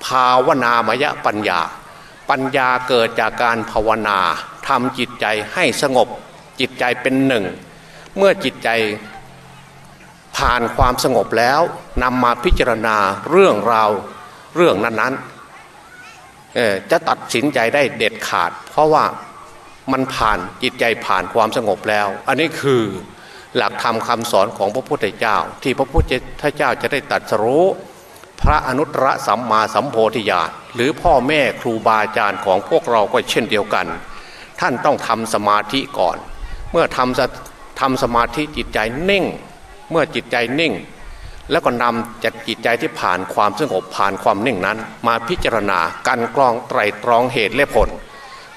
ภาวนามยะปัญญา ปัญญาเกิดจากการภาวนาทำจิตใจให้สงบ จิตใจเป็นหนึ่ง เมื่อจิตใจ ผ่านความสงบแล้วนำมาพิจารณาเรื่องราวเรื่องนั้นๆจะตัดสินใจได้เด็ดขาด เพราะว่ามันผ่านจิตใจผ่านความสงบแล้ว อันนี้คือหลักธรรมคำสอนของพระพุทธเจ้า ที่พระพุทธเจ้าจะได้ตัดสรู้พระอนุตตรสัมมาสัมโพธิญาณหรือพ่อแม่ครูบาอาจารย์ของพวกเราก็เช่นเดียวกัน ท่านต้องทำสมาธิก่อน เมื่อทำทำสมาธิจิตใจนิ่ง เมื่อจิตใจนิ่ง แล้วก็นำจัดจิตใจที่ผ่านความสงบผ่านความนิ่งนั้น มาพิจารณาการกรองไตรตรองเหตุและผล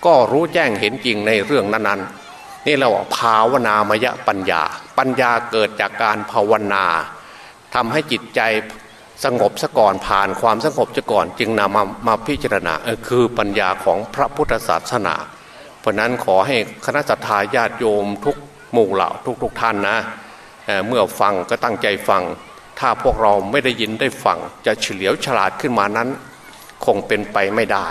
ก็รู้แจ้งเห็นจริงในเรื่องนั้นๆ นี่เราภาวนามยปัญญา ปัญญาเกิดจากการภาวนาทำให้จิตใจสงบซะก่อนผ่านความสงบซะก่อนจึงนำมามาพิจารณาออคือปัญญาของพระพุทธศาสนา เพราะนั้นขอให้คณะสัตยาญาติโยมทุกหมู่เหล่าทุกทุกท่านนะ เมื่อฟังก็ตั้งใจฟัง ถ้าพวกเราไม่ได้ยินได้ฟัง จะเฉลียวฉลาดขึ้นมานั้น คงเป็นไปไม่ได้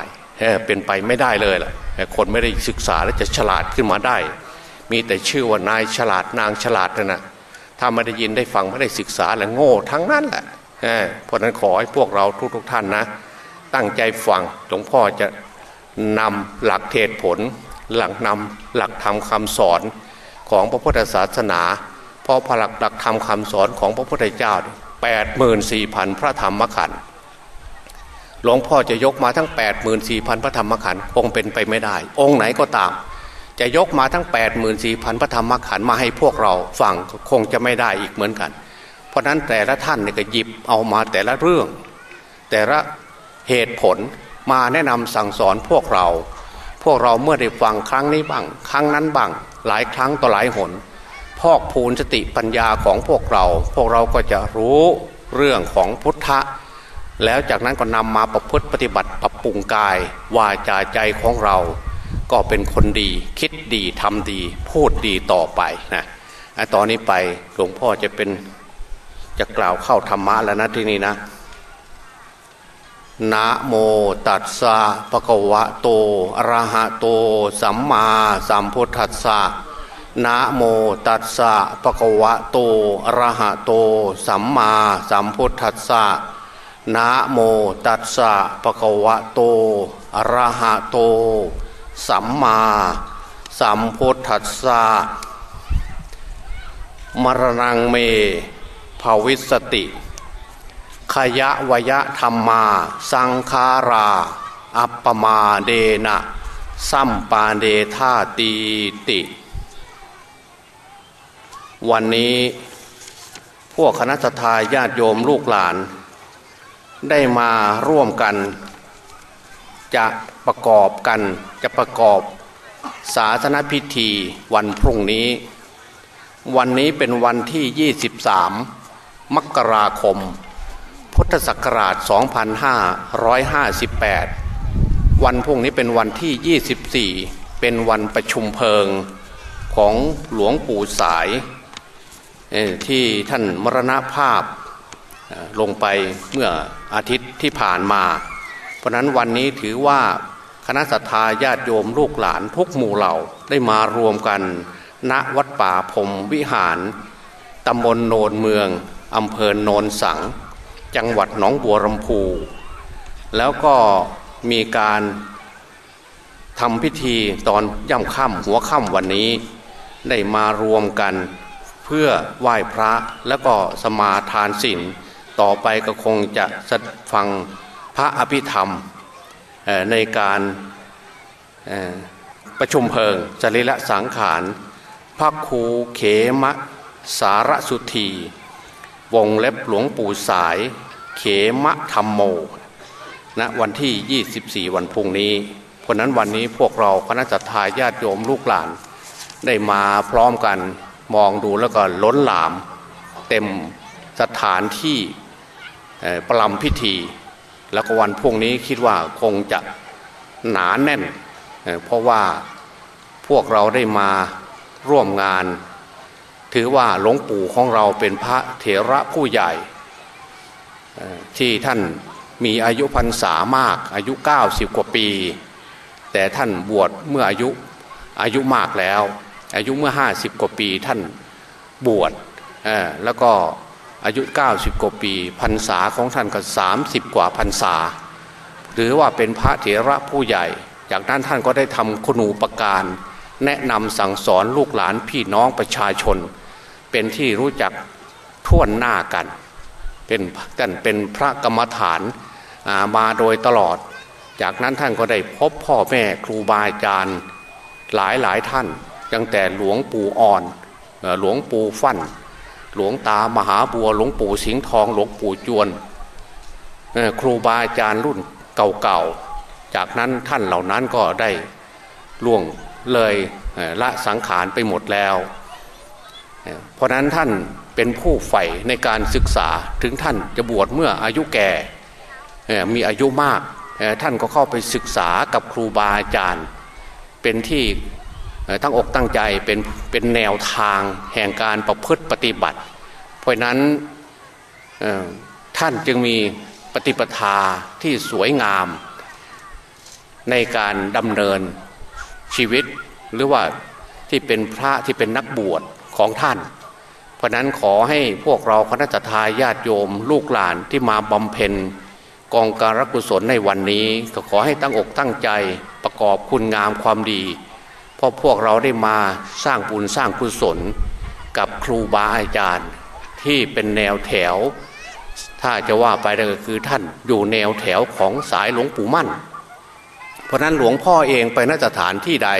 เป็นไปไม่ได้เลยล่ะคนไม่ได้ศึกษาแล้วจะฉลาดขึ้นมาได้ มีแต่ชื่อว่านายฉลาดนางฉลาดนะถ้าไม่ได้ยินได้ฟังไม่ได้ศึกษาแล้วโง่ทั้งนั้นแหละเพราะนั้นขอให้พวกเราทุกทกท่านนะ ตั้งใจฟังหลวงพ่อจะนำหลักเทศผล หลักนำหลักธรรมคาสอนของพระพุทธศาสนา เพราะพลักหลักธรรมคำสอนของพระพุทธเจ้าแปดหมื่นสี่พันพระธรรมขันธ์หลวงพ่อจะยกมาทั้ง8ปดหมื่นสี่พันพระธรรมขันธ์คงเป็นไปไม่ได้ องค์ไหนก็ตาม จะยกมาทั้ง8ปดหมื่นสี่พันพระธรรมขันธ์มาให้พวกเราฟังคงจะไม่ได้อีกเหมือนกัน เพราะนั้นแต่ละท่านเนี่ยก็หยิบเอามาแต่ละเรื่อง แต่ละเหตุผลมาแนะนำสั่งสอนพวกเรา พวกเราเมื่อได้ฟังครั้งนี้บ้าง ครั้งนั้นบ้าง หลายครั้งต่อหลายหน พอกพูนสติปัญญาของพวกเรา พวกเราก็จะรู้เรื่องของพุทธะ แล้วจากนั้นก็นำมาประพฤติปฏิบัติปรับปรุงกาย วาจาใจของเรา ก็เป็นคนดีคิดดีทำดี พูดดีต่อไปนะตอนนี้ไปหลวงพ่อจะเป็นจะกล่าวเข้าธรรมะแล้วนะที่นี่นะนะโมตัสสะภะคะวะโตอะระหะโต สัมมาสัมพุทธัสสะ นะโมตัสสะภะคะวะโตอะระหะโต สัมมาสัมพุทธัสสะนะโมตัสสะภะคะวะโตอะระหะโต สัมมาสัมพุทธัสสะมรณงเมภาวิสติขยะวยะธรรมา สังคารา อัปปมาเดนะ สัมปาเดธาตีติ วันนี้พวกคณะทาญาติโยมลูกหลาน ได้มาร่วมกัน จะประกอบกันจะประกอบศาสนพิธีวันพรุ่งนี้ วันนี้เป็นวันที่ 23 มกราคม พุทธศักราช 2558 วันพรุ่งนี้เป็นวันที่ 24 เป็นวันประชุมเพลิงของหลวงปู่สาย ที่ท่านมรณภาพลงไปเมื่ออาทิตย์ที่ผ่านมา เพราะนั้นวันนี้ถือว่าคณะสัตยาญาติโยมลูกหลานทุกหมู่เหล่าได้มารวมกัน ณวัดป่าพรมวิหารตำบลโนนเมืองอำเภอโนนสัง จังหวัดหนองบัวลำพู แล้วก็มีการทำพิธีตอนย่ำค่ำหัวค่ำวันนี้ ได้มารวมกัน เพื่อไหว้พระแล้วก็สมาทานศีลต่อไปก็คงจะฟังพระอภิธรรมในการประชุมเพลิงจริละสังขารพระครูเขมะสารสุธี วงเล็บหลวงปู่สาย เขมะธรรมโมนะวันที่ 24 วันพุ่งนี้ เพราะนั้นวันนี้พวกเราคณะจัตตาญาติโยมลูกหลานได้มาพร้อมกัน มองดูแล้วก็ล้นหลาม เต็มสถานที่ประลำพิธี แล้วก็วันพุ่งนี้คิดว่าคงจะหนาแน่น เพราะว่าพวกเราได้มาร่วมงาน ถือว่าหลวงปู่ของเราเป็นพระเถระผู้ใหญ่ที่ท่านมีอายุพรรษามากอายุ 90 กว่าปี แต่ท่านบวชเมื่ออายุอายุมากแล้ว อายุเมื่อ 50 กว่าปีท่านบวชแล้วก็อายุ 90 กว่าปีพรรษาของท่านก็ 30 กว่าพรรษา หรือว่าเป็นพระเถระผู้ใหญ่ จากนั้นท่านก็ได้ทำคุณูปการ แนะนำสั่งสอนลูกหลานพี่น้องประชาชน เป็นที่รู้จักท่วนหน้ากัน เป็นท่านเป็นพระกรรมฐานมาโดยตลอด จากนั้นท่านก็ได้พบพ่อแม่ครูบาอาจารย์หลายหลายท่าน ตั้งแต่หลวงปู่อ่อนหลวงปู่ฟั่น หลวงตามหาบัวหลวงปู่สิงห์ทองหลวงปู่จวนครูบาอาจารย์รุ่นเก่าๆ จากนั้นท่านเหล่านั้นก็ได้ล่วงเลยละสังขารไปหมดแล้ว เพราะนั้นท่านเป็นผู้ใฝ่ในการศึกษาถึงท่านจะบวชเมื่ออายุแก่มีอายุมากท่านก็เข้าไปศึกษากับครูบาอาจารย์ เป็นที่ ตั้งอกตั้งใจเป็นเป็นแนวทางแห่งการประพฤติปฏิบัติ เพราะนั้นท่านจึงมีปฏิปทาที่สวยงาม ในการดำเนินชีวิตหรือว่าที่เป็นพระที่เป็นนักบวชของท่าน เพราะนั้นขอให้พวกเราคณะทาญาติโยม ลูกหลานที่มาบำเพ็ญกองการกุศลในวันนี้ ก็ขอให้ตั้งอกตั้งใจประกอบคุณงามความดี เพราะพวกเราได้มาสร้างบุญสร้างกุศลกับครูบาอาจารย์ที่เป็นแนวแถว ถ้าจะว่าไปก็คือท่านอยู่แนวแถวของสายหลวงปู่มั่น เพราะนั้นหลวงพ่อเองไปนสถานที่ใด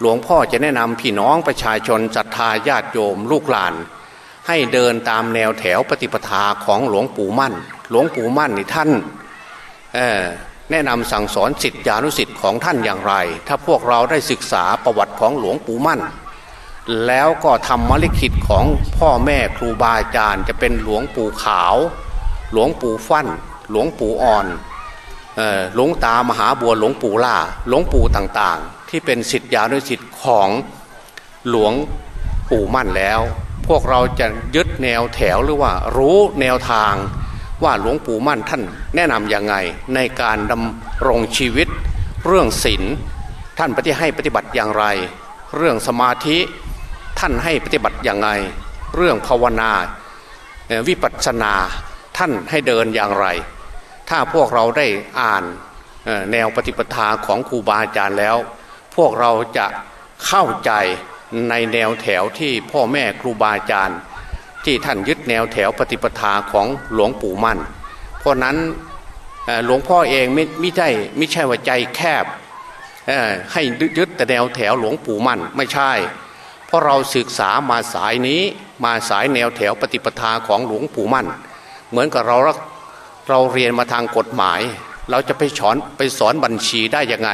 หลวงพ่อจะแนะนำพี่น้องประชาชนศรัทธาญาติโยมลูกหลาน ให้เดินตามแนวแถวปฏิปทาของหลวงปู่มั่น หลวงปู่มั่นนี่ท่าน แนะนำสั่งสอนสิทธิานุสิทธิ์ของท่านอย่างไร ถ้าพวกเราได้ศึกษาประวัติของหลวงปู่มั่น แล้วก็ทำมรลิขิตของพ่อแม่ครูบาอาจารย์ จะเป็นหลวงปู่ขาว หลวงปู่ฟั่น หลวงปู่อ่อนหลวงตามหาบัวหลวงปู่ล่าหลวงปู่ต่างๆ ที่เป็นสิทธิานุสิทธิ์ของหลวงปู่มั่นแล้ว พวกเราจะยึดแนวแถวหรือว่ารู้แนวทาง ว่าหลวงปู่มั่นท่านแนะนำยังไงในการดำรงชีวิต เรื่องศีลท่านปฏิให้ปฏิบัติอย่างไร เรื่องสมาธิท่านให้ปฏิบัติอย่างไรเรื่องภาวนาวิปัสสนาท่านให้เดินอย่างไร ถ้าพวกเราได้อ่านแนวปฏิปทาของครูบาอาจารย์แล้ว พวกเราจะเข้าใจในแนวแถวที่พ่อแม่ครูบาอาจารย์ ที่ท่านยึดแนวแถวปฏิปทาของหลวงปู่มั่น เพราะนั้นหลวงพ่อเองไม่ไม่ใช่ไม่ใช่ว่าใจแคบให้ยึดแต่แนวแถวหลวงปู่มั่นไม่ใช่ เพราะเราศึกษามาสายนี้มาสายแนวแถวปฏิปทาของหลวงปู่มั่น เหมือนกับเราเราเรียนมาทางกฎหมาย เราจะไปสอนไปสอนบัญชีได้ยังไง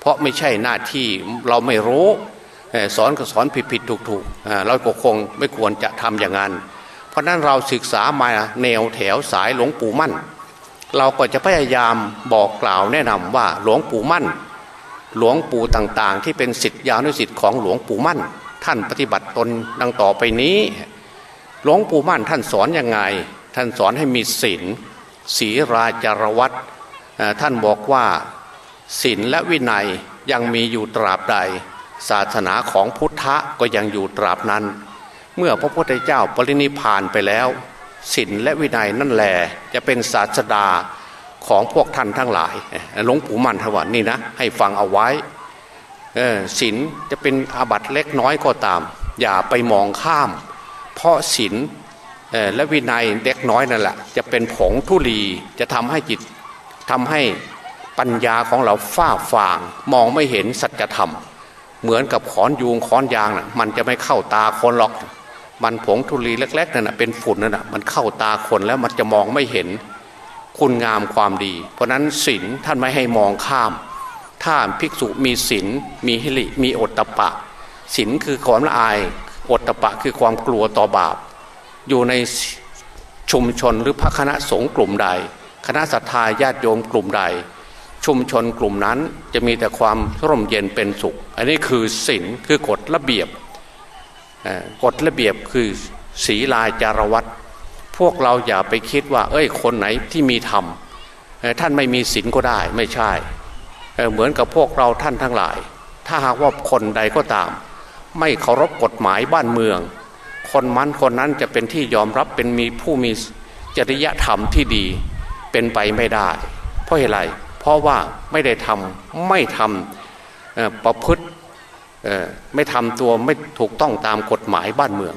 เพราะไม่ใช่หน้าที่เราไม่รู้ สอนก็สอนผิดผิดถูกถูกเราก็คงไม่ควรจะทำอย่างนั้น เพราะนั้นเราศึกษามาแนวแถวสายหลวงปู่มั่น เราก็จะพยายามบอกกล่าวแนะนำว่าหลวงปู่มั่น หลวงปู่ต่างๆ ที่เป็นสิทธิยานุสิทธิ์ของหลวงปู่มั่น ท่านปฏิบัติตนดังต่อไปนี้ หลวงปู่มั่นท่านสอนยังไง ท่านสอนให้มีศีลศีราจารวัตท่านบอกว่าศีลและวินัยยังมีอยู่ตราบใด ศาสนาของพุทธะก็ยังอยู่ตราบนั้น เมื่อพระพุทธเจ้าปรินิพานไปแล้วศีลและวินัยนั่นแหละจะเป็นศาสดาของพวกท่านทั้งหลายหลวงปู่มันทวานี่นะให้ฟังเอาไว้ศีลจะเป็นอาบัตเล็กน้อยก็ตาม อย่าไปมองข้าม เพราะศีลและวินัยเล็กน้อยนั่นแหละจะเป็นผงทุลีจะทำให้จิตทำให้ปัญญาของเราฝ้าฟางมองไม่เห็นสัจธรรม เหมือนกับขอนยูงขอนยางนะ่ะมันจะไม่เข้าตาคนหรอก มันผงทุลีเล็กๆนั่นนะเป็นฝุ่นนั่นนะมันเข้าตาคนแล้วมันจะมองไม่เห็นคุณงามความดี เพราะนั้นศีลท่านไม่ให้มองข้าม ถ้าภิกษุมีศีลมีหิริมีอดตะปะศีลคือความละอายอดตะปะคือความกลัวต่อบาป อยู่ในชุมชนหรือพระคณะสงฆ์กลุ่มใด คณะสัตยาญาติโยมกลุ่มใด ชุมชนกลุ่มนั้นจะมีแต่ความร่มเย็นเป็นสุข อันนี้คือศีลคือกฎระเบียบกฎระเบียบคือศีลาจารวัตพวกเราอย่าไปคิดว่า เอ้ย คนไหนที่มีธรรมท่านไม่มีศีลก็ได้ไม่ใช่เหมือนกับพวกเราท่านทั้งหลาย ถ้าหากว่าคนใดก็ตาม ไม่เคารพกฎหมายบ้านเมือง คนมันคนนั้นจะเป็นที่ยอมรับเป็นมีผู้มีจริยธรรมที่ดีเป็นไปไม่ได้ เพราะอะไร เพราะว่าไม่ได้ทำไม่ทำประพฤติไม่ทำตัวไม่ถูกต้องตามกฎหมายบ้านเมือง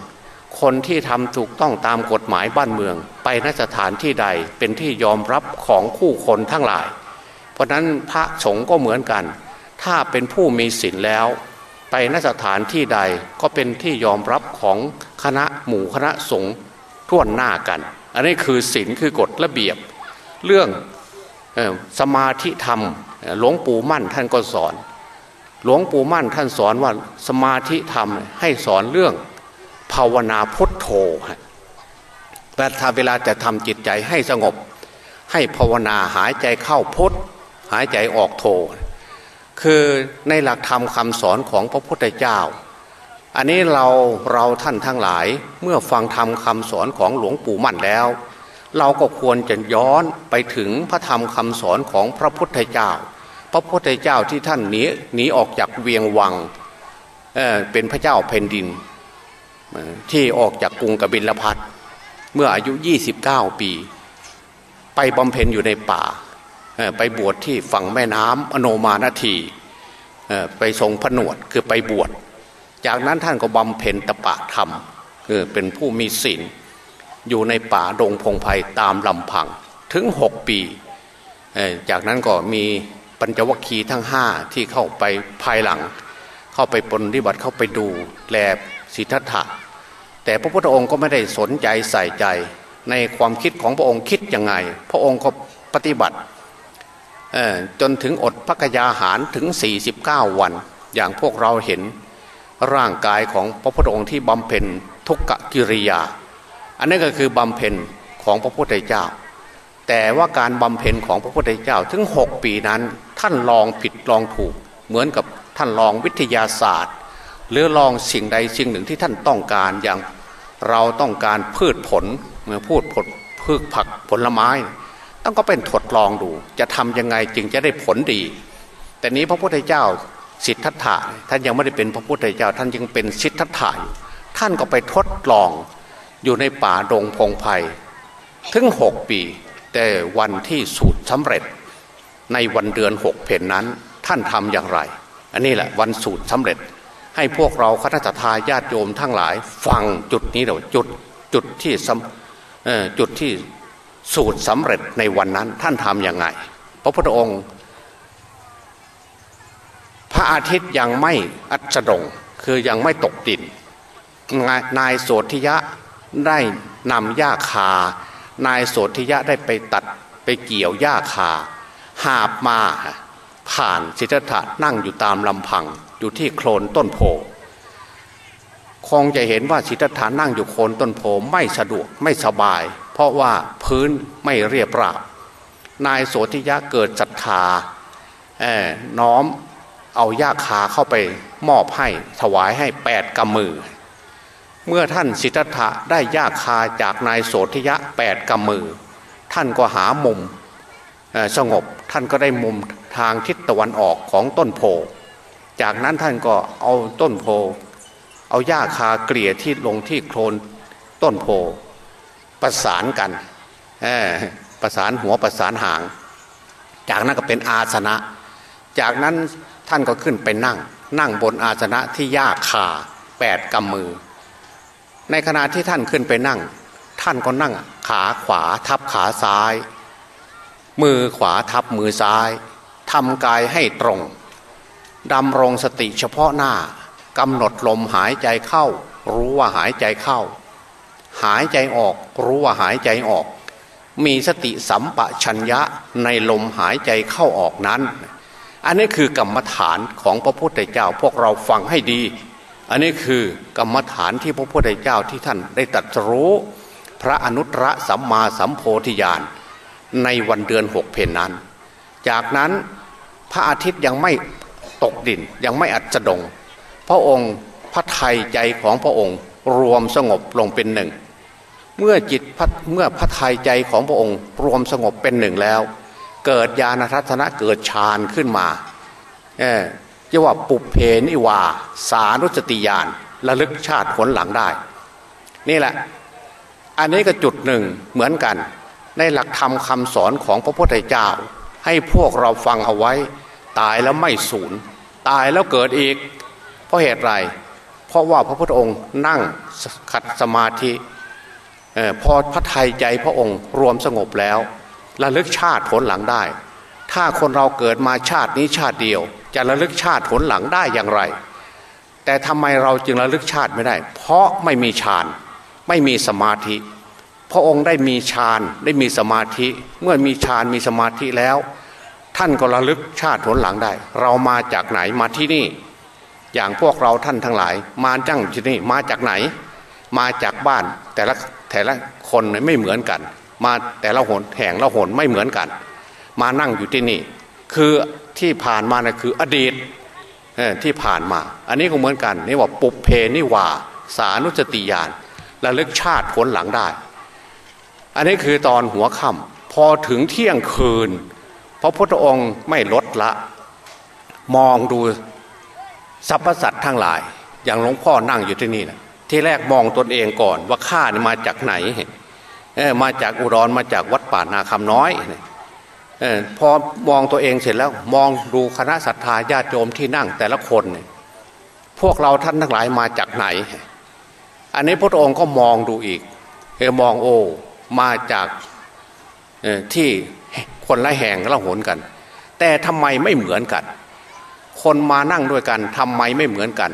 คนที่ทำถูกต้องตามกฎหมายบ้านเมือง ไปนสถานที่ใดเป็นที่ยอมรับของคู่คนทั้งหลาย เพราะนั้นพระสงฆ์ก็เหมือนกัน ถ้าเป็นผู้มีศีลแล้ว ไปนสถานที่ใดก็เป็นที่ยอมรับของคณะหมู่คณะสงฆ์ท่วนหน้ากัน อันนี้คือศีลคือกฎระเบียบ เรื่อง สมาธิธรรมหลวงปู่มั่นท่านก็สอน หลวงปู่มั่นท่านสอนว่าสมาธิธรรมให้สอนเรื่องภาวนาพุทโธแต่ถ้าเวลาจะทำจิตใจให้สงบ ให้ภาวนาหายใจเข้าพุทหายใจออกโธคือในหลักธรรมคำสอนของพระพุทธเจ้า อันนี้เราเราท่านทั้งหลายเมื่อฟังธรรมคำสอนของหลวงปู่มั่นแล้ว เราก็ควรจะย้อนไปถึงพระธรรมคำสอนของพระพุทธเจ้า พระพุทธเจ้าที่ท่านหนีหนีออกจากเวียงวังเเป็นพระเจ้าแผ่นดิน ที่ออกจากกรุงกบิลพัทเมื่ออายุ 29 ปี ไปบำเพ็ญอยู่ในป่า ไปบวชที่ฝั่งแม่น้ำอโนมานาทีไปทรงผนวดคือไปบวช จากนั้นท่านก็บำเพ็ญตปะธรรมคือเป็นผู้มีศีล อยู่ในป่าดงพงไพ่ตามลำพังถึงหกปี จากนั้นก็มีปัญจวัคคีย์ทั้งห้าที่เข้าไปภายหลัง เข้าไปปฏิบัติเข้าไปดูแลสิทธัตถะแต่พระพุทธองค์ก็ไม่ได้สนใจใส่ใจในความคิดของพระองค์คิดยังไง พระองค์ก็ปฏิบัติจนถึงอดพักยาหารถึง 49 วัน อย่างพวกเราเห็นร่างกายของพระพุทธองค์ที่บำเพ็ญทุกกะกิริยา อันนี้ก็คือบำเพ็ญของพระพุทธเจ้า แต่ว่าการบำเพ็ญของพระพุทธเจ้าถึง 6 ปีนั้นท่านลองผิดลองถูก เหมือนกับท่านลองวิทยาศาสตร์ หรือลองสิ่งใดสิ่งหนึ่งที่ท่านต้องการอย่างเราต้องการพืชผลเมื่อพูดผลพืชผักผลไม้ ต้องก็เป็นทดลองดู จะทำยังไงจึงจะได้ผลดี แต่นี้พระพุทธเจ้าสิทธัตถะท่านยังไม่ได้เป็นพระพุทธเจ้า ท่านยังเป็นสิทธัตถะอยู่ท่านก็ไปทดลอง อยู่ในป่าดงพงไพ่ถึงหกปี แต่วันที่สูตรสำเร็จ ในวันเดือนหกเพนนั้นท่านทำอย่างไร อันนี้แหละวันสูตรสำเร็จ ให้พวกเราคณะทาญาติโยมทั้งหลาย ฟังจุดนี้เดี๋ยวจุดจุดที่จุดที่สูตรสำเร็จในวันนั้นท่านทำอยังไง พระพุทธองค์ พระอาทิตย์ยังไม่อัจดงคือยังไม่ตกดิน นายโสธิยะ ได้นำหญ้าคา นายโสธิยะได้ไปตัดไปเกี่ยวหญ้าคา หาบมาผ่านสิทธัตถะนั่งอยู่ตามลำพังอยู่ที่โคลนต้นโพคงจะเห็นว่าสิทธัตถานั่งอยู่โคนต้นโพไม่สะดวกไม่สบาย เพราะว่าพื้นไม่เรียบราบ นายโสธิยะเกิดศรัทธาน้อมเอายาคาเข้าไปมอบให้ถวายให้แปดกำมือ เมื่อท่านสิทธัตถะได้ยาคาจากนายโสธยะแปดกำมือ ท่านก็หามุมสงบท่านก็ได้มุมทางทิศตะวันออกของต้นโพ จากนั้นท่านก็เอาต้นโพ เอาหญ้าคาเกลี่ยที่ลงที่โคลนต้นโพ ประสานกันประสานหัวประสานหาง จากนั้นก็เป็นอาสนะ จากนั้นท่านก็ขึ้นไปนั่ง นั่งบนอาสนะที่ยากขาแปดกำมือ ในขณะที่ท่านขึ้นไปนั่ง ท่านก็นั่งขาขวาทับขาซ้าย มือขวาทับมือซ้ายทำกายให้ตรงดำรงสติเฉพาะหน้ากำหนดลมหายใจเข้า รู้ว่าหายใจเข้า หายใจออกรู้ว่าหายใจออก มีสติสัมปชัญญะในลมหายใจเข้าออกนั้น อันนี้คือกรรมฐานของพระพุทธเจ้าพวกเราฟังให้ดี อันนี้คือกรรมฐานที่พระพุทธเจ้าที่ท่านได้ตรัสรู้พระอนุตตรสัมมาสัมโพธิญาณในวันเดือนหกเพนนั้น จากนั้นพระอาทิตย์ยังไม่ตกดินยังไม่อัจดง พระองค์พระไทยใจของพระองค์รวมสงบลงเป็นหนึ่ง เมื่อจิตเมื่อพระไทยใจของพระองค์ รวมสงบเป็นหนึ่งแล้ว เกิดญาณทัศนะเกิดฌานขึ้นมา เออจะว่าปุเพนิวา สารุสติญาณระลึกชาติผลหลังได้ นี่แหละ อันนี้ก็จุดหนึ่งเหมือนกัน ในหลักธรรมคำสอนของพระพุทธเจ้า ให้พวกเราฟังเอาไว้ ตายแล้วไม่สูญตายแล้วเกิดอีก เพราะเหตุไร เพราะว่าพระพุทธองค์นั่งขัดสมาธิพอพระไทยใจพระองค์รวมสงบแล้วระลึกชาติผลหลังได้ ถ้าคนเราเกิดมาชาตินี้ชาติเดียว จะระลึกชาติผลหลังได้อย่างไร แต่ทำไมเราจึงระลึกชาติไม่ได้ เพราะไม่มีฌานไม่มีสมาธิ พระองค์ได้มีฌานได้มีสมาธิ เมื่อมีฌานมีสมาธิแล้ว ท่านก็ระลึกชาติผลหลังได้ เรามาจากไหนมาที่นี่ อย่างพวกเราท่านทั้งหลาย มาจังที่นี่มาจากไหน มาจากบ้านแต่ละแต่ละคนไม่เหมือนกัน มาแต่ละหนแห่งละหนไม่เหมือนกัน มานั่งอยู่ที่นี่ คือ ที่ผ่านมานะคืออดีตที่ผ่านมา อันนี้ก็เหมือนกันนี่ว่าปุเพนิวาสานุสติญาณระลึกชาติผลหลังได้ อันนี้คือตอนหัวค่ำพอถึงเที่ยงคืนพระพุทธองค์ไม่ลดละ มองดูสรรพสัตว์ทั้งหลาย อย่างหลวงพ่อนั่งอยู่ที่นี่นะที่แรกมองตนเองก่อนว่าข้านี่มาจากไหนมาจากอุดรมาจากวัดป่านาคำน้อย พอมองตัวเองเสร็จแล้วมองดูคณะศรัทธาญาติโยมที่นั่งแต่ละคนพวกเราท่านทั้งหลายมาจากไหน อันนี้พระองค์ก็มองดูอีกเออมองโอมาจากที่คนละแห่งละหนกัน แต่ทำไมไม่เหมือนกัน คนมานั่งด้วยกันทำไมไม่เหมือนกัน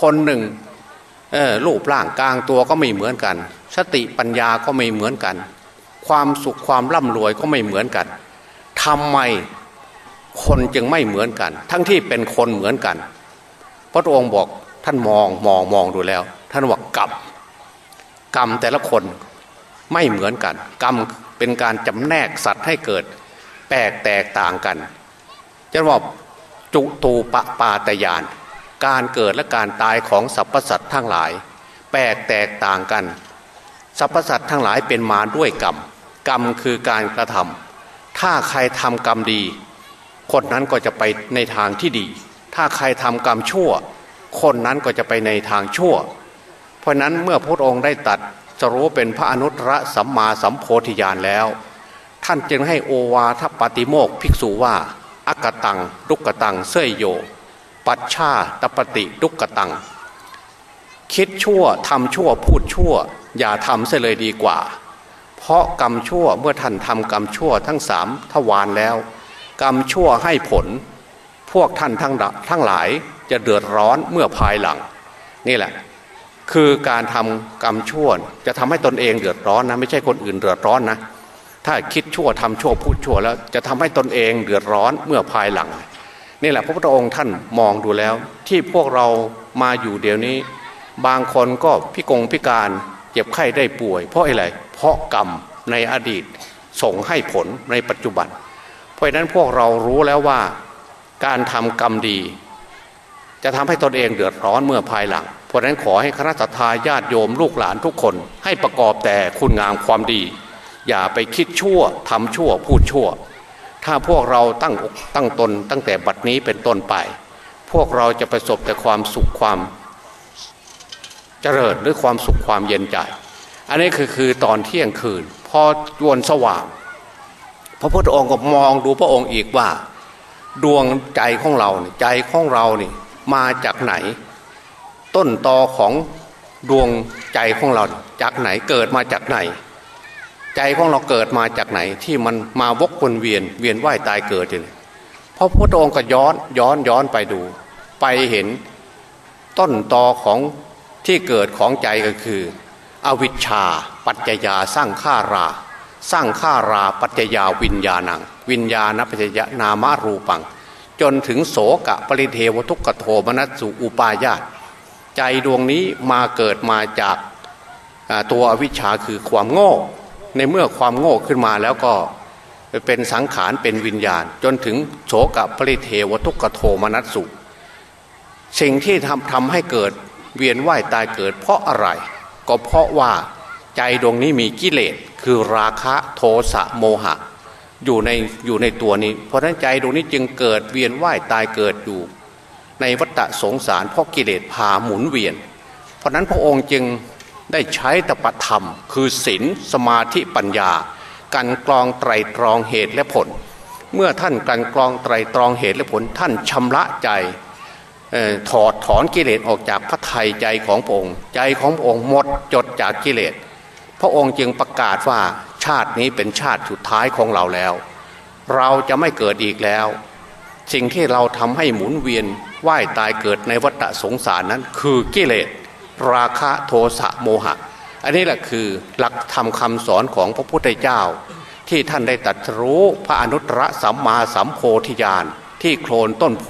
คนหนึ่งรูปร่างกลางตัวก็ไม่เหมือนกัน สติปัญญาก็ไม่เหมือนกัน ความสุขความร่ำรวยก็ไม่เหมือนกัน ทำไมคนจึงไม่เหมือนกัน ทั้งที่เป็นคนเหมือนกัน พระองค์บอกท่านมองมองมองดูแล้ว ท่านว่ากรรมกรรมแต่ละคนไม่เหมือนกัน กรรมเป็นการจำแนกสัตว์ให้เกิดแปลกแตกต่างกันจะว่าจุตูปปาตยาน การเกิดและการตายของสรรพสัตว์ทั้งหลายแปลกแตกต่างกัน สรรพสัตว์ทั้งหลายเป็นมาด้วยกรรม กรรมคือการกระทำ ถ้าใครทำกรรมดี คนนั้นก็จะไปในทางที่ดี ถ้าใครทำกรรมชั่ว คนนั้นก็จะไปในทางชั่ว เพราะนั้นเมื่อพระองค์ได้ตัดจะรู้เป็นพระอนุตตรสัมมาสัมโพธิญาณแล้ว ท่านจึงให้โอวาทปฏิโมกภิกษุว่าอักตังดุกตังเสยโย ปัชชาตปฏิดุกตัง คิดชั่วทำชั่วพูดชั่ว อย่าทำเสียเลยดีกว่า เพราะกรรมชั่วเมื่อท่านทำกรรมชั่วทั้งสามทวารแล้ว กรรมชั่วให้ผล พวกท่านทั้งทั้งหลายจะเดือดร้อนเมื่อภายหลัง นี่แหละ คือการทำกรรมชั่วจะทำให้ตนเองเดือดร้อนนะไม่ใช่คนอื่นเดือดร้อนนะถ้าคิดชั่วทำชั่วพูดชั่วแล้ว จะทำให้ตนเองเดือดร้อนเมื่อภายหลัง นี่แหละพระพุทธองค์ท่านมองดูแล้ว ที่พวกเรามาอยู่เดี๋ยวนี้ บางคนก็พิกงพิการ เจ็บไข้ได้ป่วย เพราะอะไร เพราะกรรมในอดีตส่งให้ผลในปัจจุบัน เพราะนั้นพวกเรารู้แล้วว่าการทำกรรมดี จะทำให้ตนเองเดือดร้อนเมื่อภายหลัง เพราะนั้นขอให้คณะสัตยาญาติโยมลูกหลานทุกคน ให้ประกอบแต่คุณงามความดี อย่าไปคิดชั่วทำชั่วพูดชั่ว ถ้าพวกเราตั้งอกตั้งตนตั้งแต่บัดนี้เป็นต้นไป พวกเราจะประสบแต่ความสุขความ เจริญหรือความสุขความเย็นใจ อันนี้คือคือตอนเที่ยงคืน พอจวนสว่าง พระพุทธองค์ก็มองดูพระองค์อีกว่า ดวงใจของเราเนี่ยใจของเรานี่มาจากไหน ต้นตอของดวงใจของเราจากไหนเกิดมาจากไหน ใจของเราเกิดมาจากไหนที่มันมาวกวนเวียนเวียนว่ายตายเกิดอยู่เพระพระองค์ก็ย้อนย้อนย้อนไปดู ไปเห็นต้นตอของ ที่เกิดของใจก็คือ อวิชชา ปัจจยาสร้างข้ารา สร้างข้าราปัจจยาวิญญาณัง วิญญาณปัจจยานามารูปัง จนถึงโสกะปริเทวทุกขโทมนัสสุอุปายาตใจดวงนี้มาเกิดมาจากตัวอวิชชาคือความโง่ ในเมื่อความโง่ขึ้นมาแล้วก็เป็นสังขารเป็นวิญญาณ จนถึงโฉกับพริเทวทุกขโทมนัสสุสิ่งที่ทำทำให้เกิด เวียนว่ายตายเกิด เพราะอะไร ก็เพราะว่าใจดวงนี้มีกิเลสคือราคะโทสะโมหะ อยู่ในอยู่ในตัวนี้ เพราะนั้นใจดวงนี้จึงเกิดเวียนว่ายตายเกิดอยู่ ในวัฏสงสารเพราะกิเลสพาหมุนเวียน เพราะนั้นพระองค์จึงได้ใช้ตปธรรม คือศีลสมาธิปัญญาการกรองไตรตรองเหตุและผล เมื่อท่านการกรองไตรตรองเหตุและผลท่านชำระใจ ถอดถอนกิเลสออกจากพระไทยใจของพระองค์ ใจของพระองค์หมดจดจากกิเลส พระองค์จึงประกาศว่าชาตินี้เป็นชาติสุดท้ายของเราแล้ว เราจะไม่เกิดอีกแล้ว สิ่งที่เราทำให้หมุนเวียนว่ายตายเกิดในวัฏสงสารนั้น คือกิเลส ราคะโทสะโมหะ อันนี้แหละคือหลักธรรมคาสอนของพระพุทธเจ้า ที่ท่านได้ตัดรู้พระอนุตตรสัมมาสัมโพธิญาณที่โคลนต้นโพ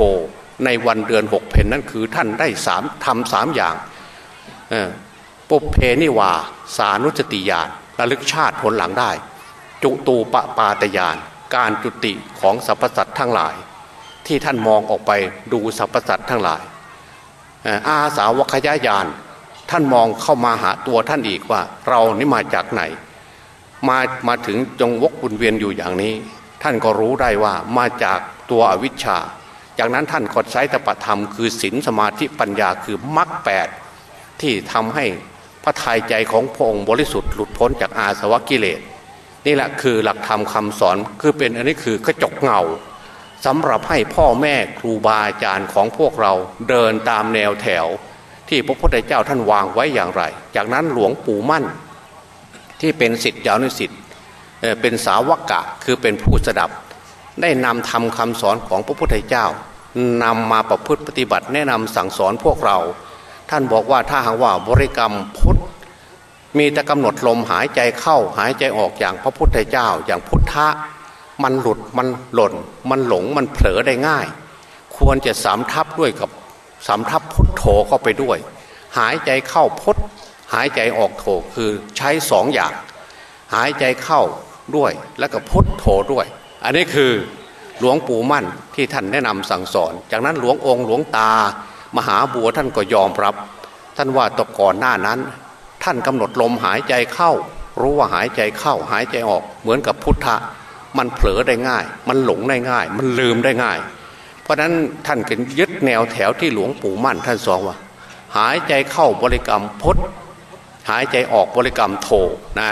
ในวันเดือนหกเพนนั้นคือท่านได้สามทำสามอย่างปุเพนิวา สานุสติญาณระลึกชาติผลหลังได้ จุตูปปาตญาณการจุติของสรรพสัตว์ทั้งหลาย ที่ท่านมองออกไปดูสรรพสัตว์ทั้งหลายอาสาวกยายาน ท่านมองเข้ามาหาตัวท่านอีกว่า เรานี่มาจากไหน มามาถึงจงวกบุญเวียนอยู่อย่างนี้ ท่านก็รู้ได้ว่ามาจากตัวอวิชชา จากนั้นท่านก็ใช้ตปธรรม คือศีลสมาธิปัญญาคือมรรคแปดที่ทำให้พระทัยใจของพระองค์บริสุทธิ์หลุดพ้นจากอาสวะกิเลส นี่แหละคือหลักธรรมคาสอนคือเป็นอันนี้คือกระจกเงาสำหรับให้พ่อแม่ครูบาอาจารย์ของพวกเราเดินตามแนวแถว ที่พระพุทธเจ้าท่านวางไว้อย่างไร จากนั้นหลวงปู่มั่น ที่เป็นสิทธิ์ยาวนิสิทธิ์เป็นสาวกะคือเป็นผู้สดับ ได้นำทำคำสอนของพระพุทธเจ้านำมาประพฤติปฏิบัติแนะนำสั่งสอนพวกเรา ท่านบอกว่าถ้าหากว่าบริกรรมพุทธมีแต่กำหนดลมหายใจเข้าหายใจออกอย่างพระพุทธเจ้า อย่างพุทธะมันหลุดมันหล่น มันหลงมันเผลอได้ง่าย ควรจะสามทับด้วยกับสามทับพุทโธเข้าไปด้วย หายใจเข้าพุทหายใจออกโธคือใช้สองอย่าง หายใจเข้าด้วยแล้วก็พุทโธด้วย อันนี้คือหลวงปู่มั่นที่ท่านแนะนำสั่งสอน จากนั้นหลวงองค์หลวงตามหาบัวท่านก็ยอมรับ ท่านว่าตก่อนหน้านั้น ท่านกำหนดลมหายใจเข้า รู้ว่าหายใจเข้าหายใจออก เหมือนกับพุทธะมันเผลอได้ง่าย มันหลงได้ง่าย มันลืมได้ง่าย เพราะนั้นท่านก็ยึดแนวแถวที่หลวงปู่มั่นท่านสอนว่า หายใจเข้าบริกรรมพุทหายใจออกบริกรรมโทนะ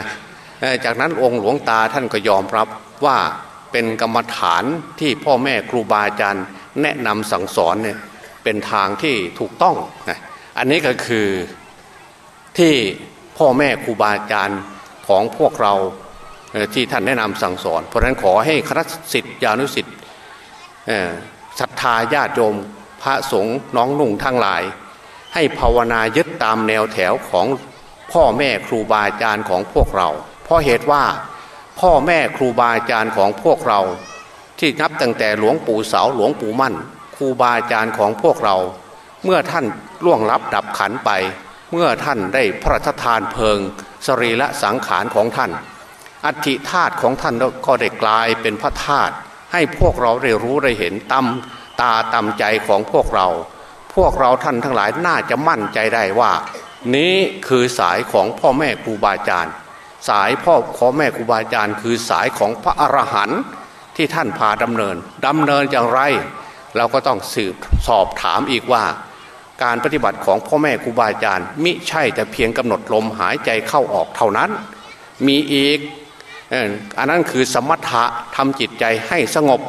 จากนั้นองค์หลวงตาท่านก็ยอมรับว่า เป็นกรรมฐานที่พ่อแม่ครูบาอาจารย์แนะนำสั่งสอนเนี่ยเป็นทางที่ถูกต้องนะอันนี้ก็คือที่พ่อแม่ครูบาอาจารย์ของพวกเราที่ท่านแนะนำสั่งสอน เพราะฉะนั้นขอให้คณะสิทธิานุสิทธิ์ศรัทธาญาติโยมพระสงฆ์น้องนุ่งทั้งหลาย ให้ภาวนายึดตามแนวแถวของพ่อแม่ครูบาอาจารย์ของพวกเรา เพราะเหตุว่า พ่อแม่ครูบาอาจารย์ของพวกเรา ที่นับตั้งแต่หลวงปู่เสาหลวงปู่มั่น ครูบาอาจารย์ของพวกเรา เมื่อท่านล่วงลับดับขันไป เมื่อท่านได้พระราชทานเพลิง สรีละสังขารของท่าน อัฐิธาตุของท่านก็ได้กลายเป็นพระธาตุให้พวกเราได้รู้ได้เห็นตำตาตำใจของพวกเรา พวกเราท่านทั้งหลายน่าจะมั่นใจได้ว่า นี้คือสายของพ่อแม่ครูบาอาจารย์ สายพ่อขอแม่ครูบาอาจารย์คือสายของพระอรหันต์ที่ท่านพาดำเนินดำเนินอย่างไร เราก็ต้องสืบสอบถามอีกว่า การปฏิบัติของพ่อแม่ครูบาอาจารย์ มิใช่แต่เพียงกำหนดลมหายใจเข้าออกเท่านั้น มีอีกอันนั้นคือสมถะทำจิตใจให้สงบ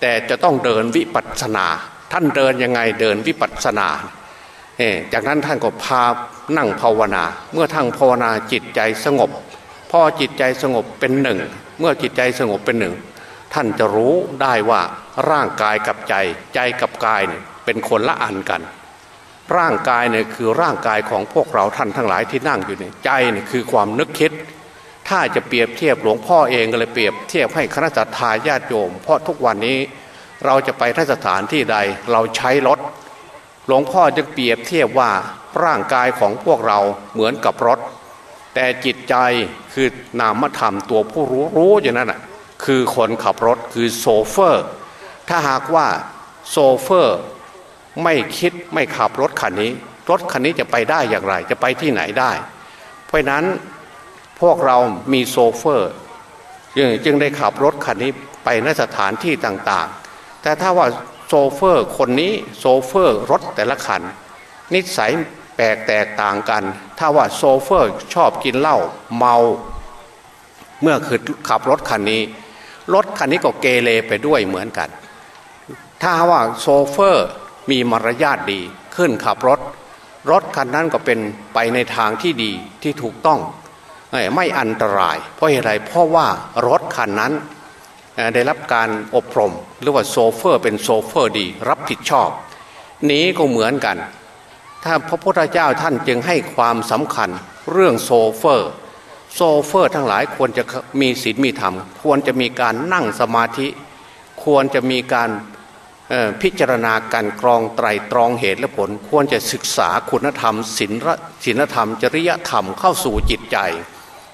แต่จะต้องเดินวิปัสสนา ท่านเดินยังไงเดินวิปัสสนาจากนั้นท่านก็พานั่งภาวนา เมื่อทั้งภาวนาจิตใจสงบ พอจิตใจสงบเป็นหนึ่ง เมื่อจิตใจสงบเป็นหนึ่ง ท่านจะรู้ได้ว่าร่างกายกับใจใจกับกายเนี่ยเป็นคนละอันกัน ร่างกายเนี่ยคือร่างกายของพวกเราท่านทั้งหลายที่นั่งอยู่เนี่ยใจเนี่ยคือความนึกคิด ถ้าจะเปรียบเทียบหลวงพ่อเองก็เลยเปรียบเทียบให้คณะทาญาติโยม เพราะทุกวันนี้เราจะไปท่าสถานที่ใดเราใช้รถหลวงพ่อจะเปรียบเทียบว่าร่างกายของพวกเราเหมือนกับรถ แต่จิตใจคือนามธรรมตัวผู้รู้รู้อย่างนั้นอะคือคนขับรถคือโซเฟอร์ ถ้าหากว่าโซเฟอร์ไม่คิดไม่ขับรถคันนี้ รถคันนี้จะไปได้อย่างไร จะไปที่ไหนได้ เพราะนั้นพวกเรามีโซเฟอร์จึงจึงได้ขับรถคันนี้ไปในสถานที่ต่างๆ แต่ถ้าว่าโซเฟอร์คนนี้โซเฟอร์รถแต่ละคัน นิสัย แปลกแตกต่างกัน ถ้าว่าโซเฟอร์ชอบกินเหล้าเมา เมื่อคือขับรถคันนี้ รถคันนี้ก็เกเรไปด้วยเหมือนกัน ถ้าว่าโซเฟอร์มีมารยาทดีขึ้นขับรถ รถคันนั้นก็เป็นไปในทางที่ดีที่ถูกต้องไม่อันตราย เพราะอะไรเพราะว่ารถคันนั้นได้รับการอบรม หรือว่าโซเฟอร์เป็นโซเฟอร์ดี รับผิดชอบ นี้ก็เหมือนกัน ถ้าพระพุทธเจ้าท่านจึงให้ความสำคัญเรื่องโซเฟอร์ โซเฟอร์ทั้งหลายควรจะมีศีลมีธรรม ควรจะมีการนั่งสมาธิ ควรจะมีการพิจารณาการกรองไตรตรองเหตุและผล ควรจะศึกษาคุณธรรมศีลธรรม จริยธรรมเข้าสู่จิตใจ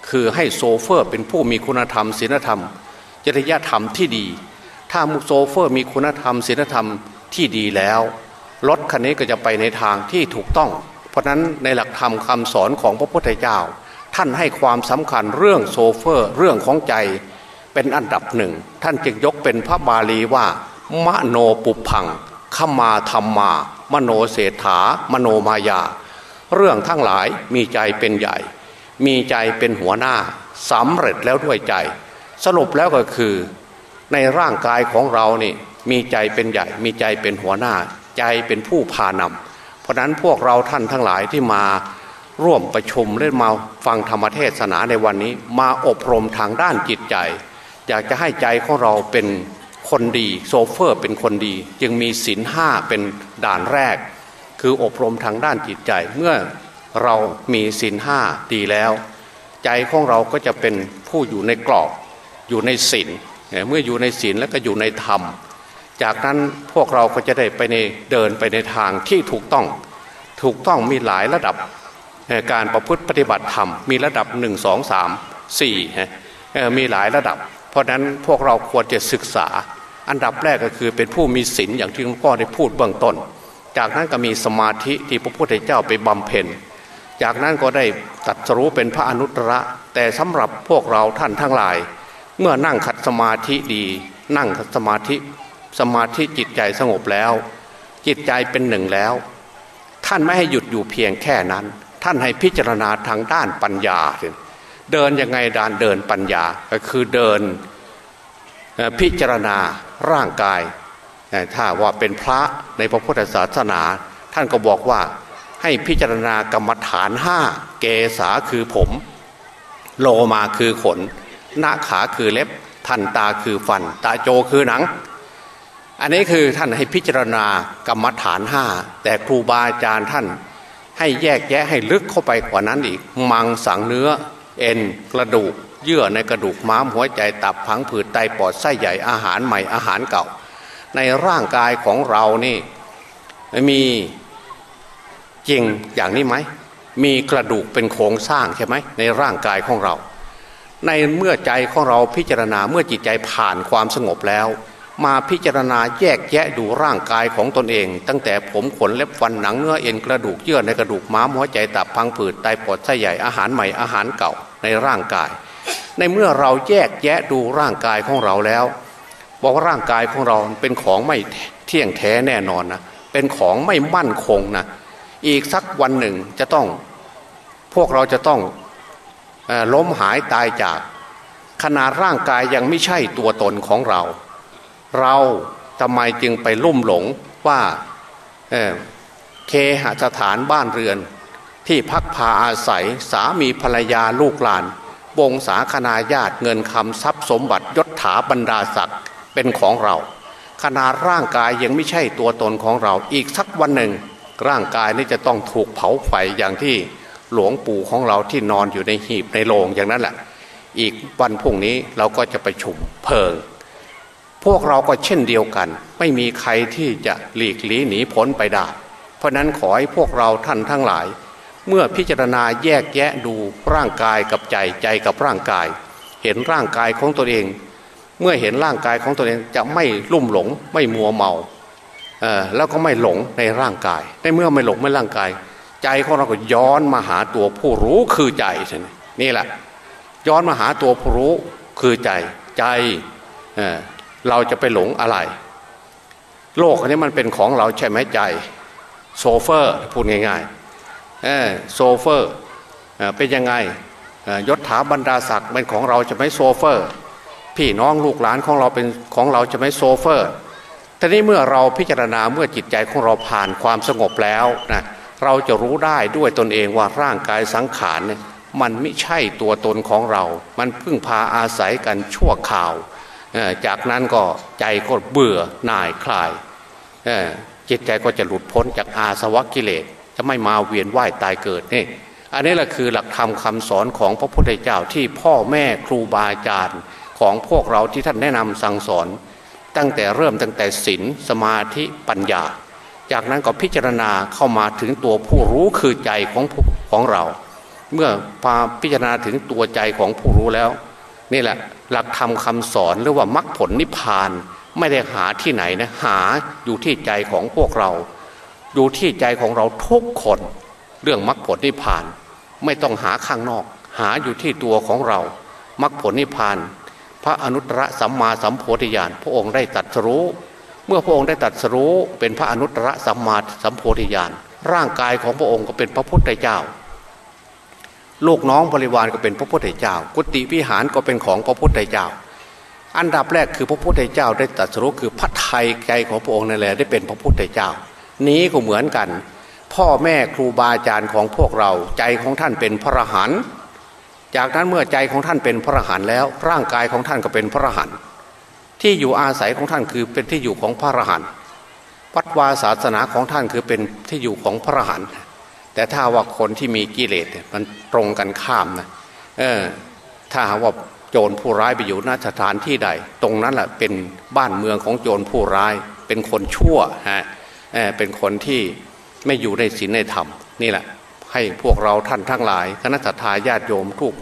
คือให้โซเฟอร์เป็นผู้มีคุณธรรมศีลธรรม จริยธรรมที่ดี ถ้าโซเฟอร์มีคุณธรรมศีลธรรมที่ดีแล้ว รถคันนี้ก็จะไปในทางที่ถูกต้อง เพราะนั้นในหลักธรรมคาสอนของพระพุทธเจ้า ท่านให้ความสำคัญเรื่องโซเฟอร์ เรื่องของใจเป็นอันดับหนึ่ง ท่านจึงยกเป็นพระบาลีว่ามโนปุพังขมาธรรมา มโนเศรษฐามโนมายา เรื่องทั้งหลายมีใจเป็นใหญ่ มีใจเป็นหัวหน้าสำเร็จแล้วด้วยใจ สรุปแล้วก็คือ ในร่างกายของเรานี่มีใจเป็นใหญ่ มีใจเป็นหัวหน้า ใจเป็นผู้พานำเพราะนั้นพวกเราท่านทั้งหลายที่มาร่วมประชุมและมาฟังธรรมเทศนาในวันนี้ มาอบรมทางด้านจิตใจ อยากจะให้ใจของเราเป็นคนดีโซเฟอร์เป็นคนดี จึงมีศีลห้าเป็นด่านแรก คืออบรมทางด้านจิตใจ เมื่อเรามีศีลห้าดีแล้ว ใจของเราก็จะเป็นผู้อยู่ในกรอบอยู่ในศีลเมื่ออยู่ในศีลแล้วก็อยู่ในธรรม จากนั้นพวกเราก็จะได้ไปในเดินไปในทางที่ถูกต้อง ถูกต้องมีหลายระดับการประพฤติปฏิบัติธรรมมีระดับหนึ่งสองสามสี่มีหลายระดับ เพราะนั้นพวกเราควรจะศึกษา อันดับแรกก็คือเป็นผู้มีศีลอย่างที่หลวงพ่อได้พูดเบื้องต้น จากนั้นก็มีสมาธิที่พระพุทธเจ้าไปบำเพ็ญ จากนั้นก็ได้ตัดสรู้เป็นพระอนุตตร แต่สำหรับพวกเราท่านทั้งหลาย เมื่อนั่งขัดสมาธิดี นั่งขัดสมาธิ สมาธิจิตใจสงบแล้ว จิตใจเป็นหนึ่งแล้ว ท่านไม่ให้หยุดอยู่เพียงแค่นั้น ท่านให้พิจารณาทางด้านปัญญา เดินยังไงดานเดินปัญญาก็คือเดินพิจารณาร่างกาย ถ้าว่าเป็นพระในพระพุทธศาสนา ท่านก็บอกว่าให้พิจารณากรรมฐานห้าเกษาคือผม โลมาคือขนหน้าขาคือเล็บ ทันตาคือฟัน ตาโจคือหนัง อันนี้คือท่านให้พิจารณากรรมฐานห้าแต่ครูบาอาจารย์ท่าน ให้แยกแยะให้ลึกเข้าไปกว่านั้นอีก มังสังเนื้อ เอ็นกระดูก เยื่อในกระดูกม้ามหัวใจตับพังผืดไตปอดไส้ใหญ่อาหารใหม่อาหารเก่า ในร่างกายของเรานี่มีจริงอย่างนี้ไหมมีกระดูกเป็นโครงสร้างใช่ไหมในร่างกายของเรา ในเมื่อใจของเราพิจารณาเมื่อจิตใจผ่านความสงบแล้ว มาพิจารณาแยกแยะดูร่างกายของตนเอง ตั้งแต่ผมขนเล็บฟันหนังเนื้อเอ็นกระดูกเยื่อในกระดูกม้ามหัวใจตับพังผืดไตปอดไส้ใหญ่อาหารใหม่อาหารเก่าในร่างกาย ในเมื่อเราแยกแยะดูร่างกายของเราแล้ว บอกว่าร่างกายของเราเป็นของไม่เที่ยงแท้แน่นอนนะเป็นของไม่มั่นคงนะอีกสักวันหนึ่งจะต้อง พวกเราจะต้องล้มหายตายจาก ขนาดร่างกายยังไม่ใช่ตัวตนของเรา เราทำไมจึงไปลุ่มหลงว่าเเคหสถานบ้านเรือน ที่พักพาอาศัยสามีภรรยาลูกหลานวงศาคณาญาติเงินคำทรัพย์สมบัติยศถาบรรดาศักดิ์เป็นของเรา ขนาดร่างกายยังไม่ใช่ตัวตนของเราอีกสักวันหนึ่ง ร่างกายนี่จะต้องถูกเผาไฟอย่างที่หลวงปู่ของเราที่นอนอยู่ในหีบในโรงอย่างนั้นแหละอีกวันพรุ่งนี้เราก็จะไปชุมเพลิง พวกเราก็เช่นเดียวกัน ไม่มีใครที่จะหลีกหลีหนีพ้นไปได้ เพราะนั้นขอให้พวกเราท่านทั้งหลาย เมื่อพิจารณาแยกแยะดูร่างกายกับใจใจกับร่างกาย เห็นร่างกายของตัวเอง เมื่อเห็นร่างกายของตัวเองจะไม่ลุ่มหลง ไม่มัวเมาแล้วก็ไม่หลงในร่างกายในเมื่อไม่หลงในร่างกาย ใจของเราก็ย้อนมาหาตัวผู้รู้คือใจนี่แหละ ย้อนมาหาตัวผู้รู้คือใจใจ เราจะไปหลงอะไร โลกอันนี้มันเป็นของเราใช่ไหมใจ โซเฟอร์พูดง่ายๆโซเฟอร์เป็นยังไงยศถาบรรดาศักดิ์เป็นของเราจะไหมโซเฟอร์ พี่น้องลูกหลานของเราเป็นของเราจะไหมโซเฟอร์ทีนี้เมื่อเราพิจารณาเมื่อจิตใจของเราผ่านความสงบแล้วนะเราจะรู้ได้ด้วยตนเองว่าร่างกายสังขารเนี่ยมันไม่ใช่ตัวตนของเรา มันพึ่งพาอาศัยกันชั่วคราว จากนั้นก็ใจก็เบื่อหน่ายคลายจิตใจก็จะหลุดพ้นจากอาสวะกิเลสจะไม่มาเวียนว่ายตายเกิดนี่อันนี้แหละคือหลักธรรมคาสอนของพระพุทธเจ้าที่พ่อแม่ครูบาอาจารย์ของพวกเราที่ท่านแนะนำสั่งสอน ตั้งแต่เริ่มตั้งแต่ศีลสมาธิปัญญา จากนั้นก็พิจารณาเข้ามาถึงตัวผู้รู้คือใจของของเรา เมื่อพาพิจารณาถึงตัวใจของผู้รู้แล้ว นี่แหละหลักธรรมคาสอนหรือว่ามรรคผลนิพพานไม่ได้หาที่ไหนนะหาอยู่ที่ใจของพวกเรา อยู่ที่ใจของเราทุกคน เรื่องมรรคผลนิพพาน ไม่ต้องหาข้างนอก หาอยู่ที่ตัวของเรามรรคผลนิพพาน พระอนุตตรสัมมาสัมโพธิญาณพระองค์ได้ตัดสรู้ เมื่อพระองค์ได้ตัดสรู้เป็นพระอนุตตรสัมมาสัมโพธิญาณร่างกายของพระองค์ก็เป็นพระพุทธเจ้า ลูกน้องบริวารก็เป็นพระพุทธเจ้า กุฏิวิหารก็เป็นของพระพุทธเจ้า อันดับแรกคือพระพุทธเจ้าได้ตรัสรู้คือพระไทยใจของพระองค์นั่นแหละได้เป็นพระพุทธเจ้า นี้ก็เหมือนกัน พ่อแม่ครูบาอาจารย์ของพวกเราใจของท่านเป็นพระอรหันต์จากนั้นเมื่อใจของท่านเป็นพระอรหันต์แล้ว ร่างกายของท่านก็เป็นพระอรหันต์ที่อยู่อาศัยของท่านคือเป็นที่อยู่ของพระอรหันต์วัดวาศาสนาของท่านคือเป็นที่อยู่ของพระอรหันต์ แต่ถ้าว่าคนที่มีกิเลสเนี่ยมันตรงกันข้ามนะเออถ้าว่าโจรผู้ร้ายไปอยู่ณสถานที่ใด ตรงนั้นแหละเป็นบ้านเมืองของโจรผู้ร้าย เป็นคนชั่วฮะเออเป็นคนที่ไม่อยู่ในศีลในธรรมนี่แหละ ให้พวกเราท่านทั้งหลายคณะทาญาติโยมทุก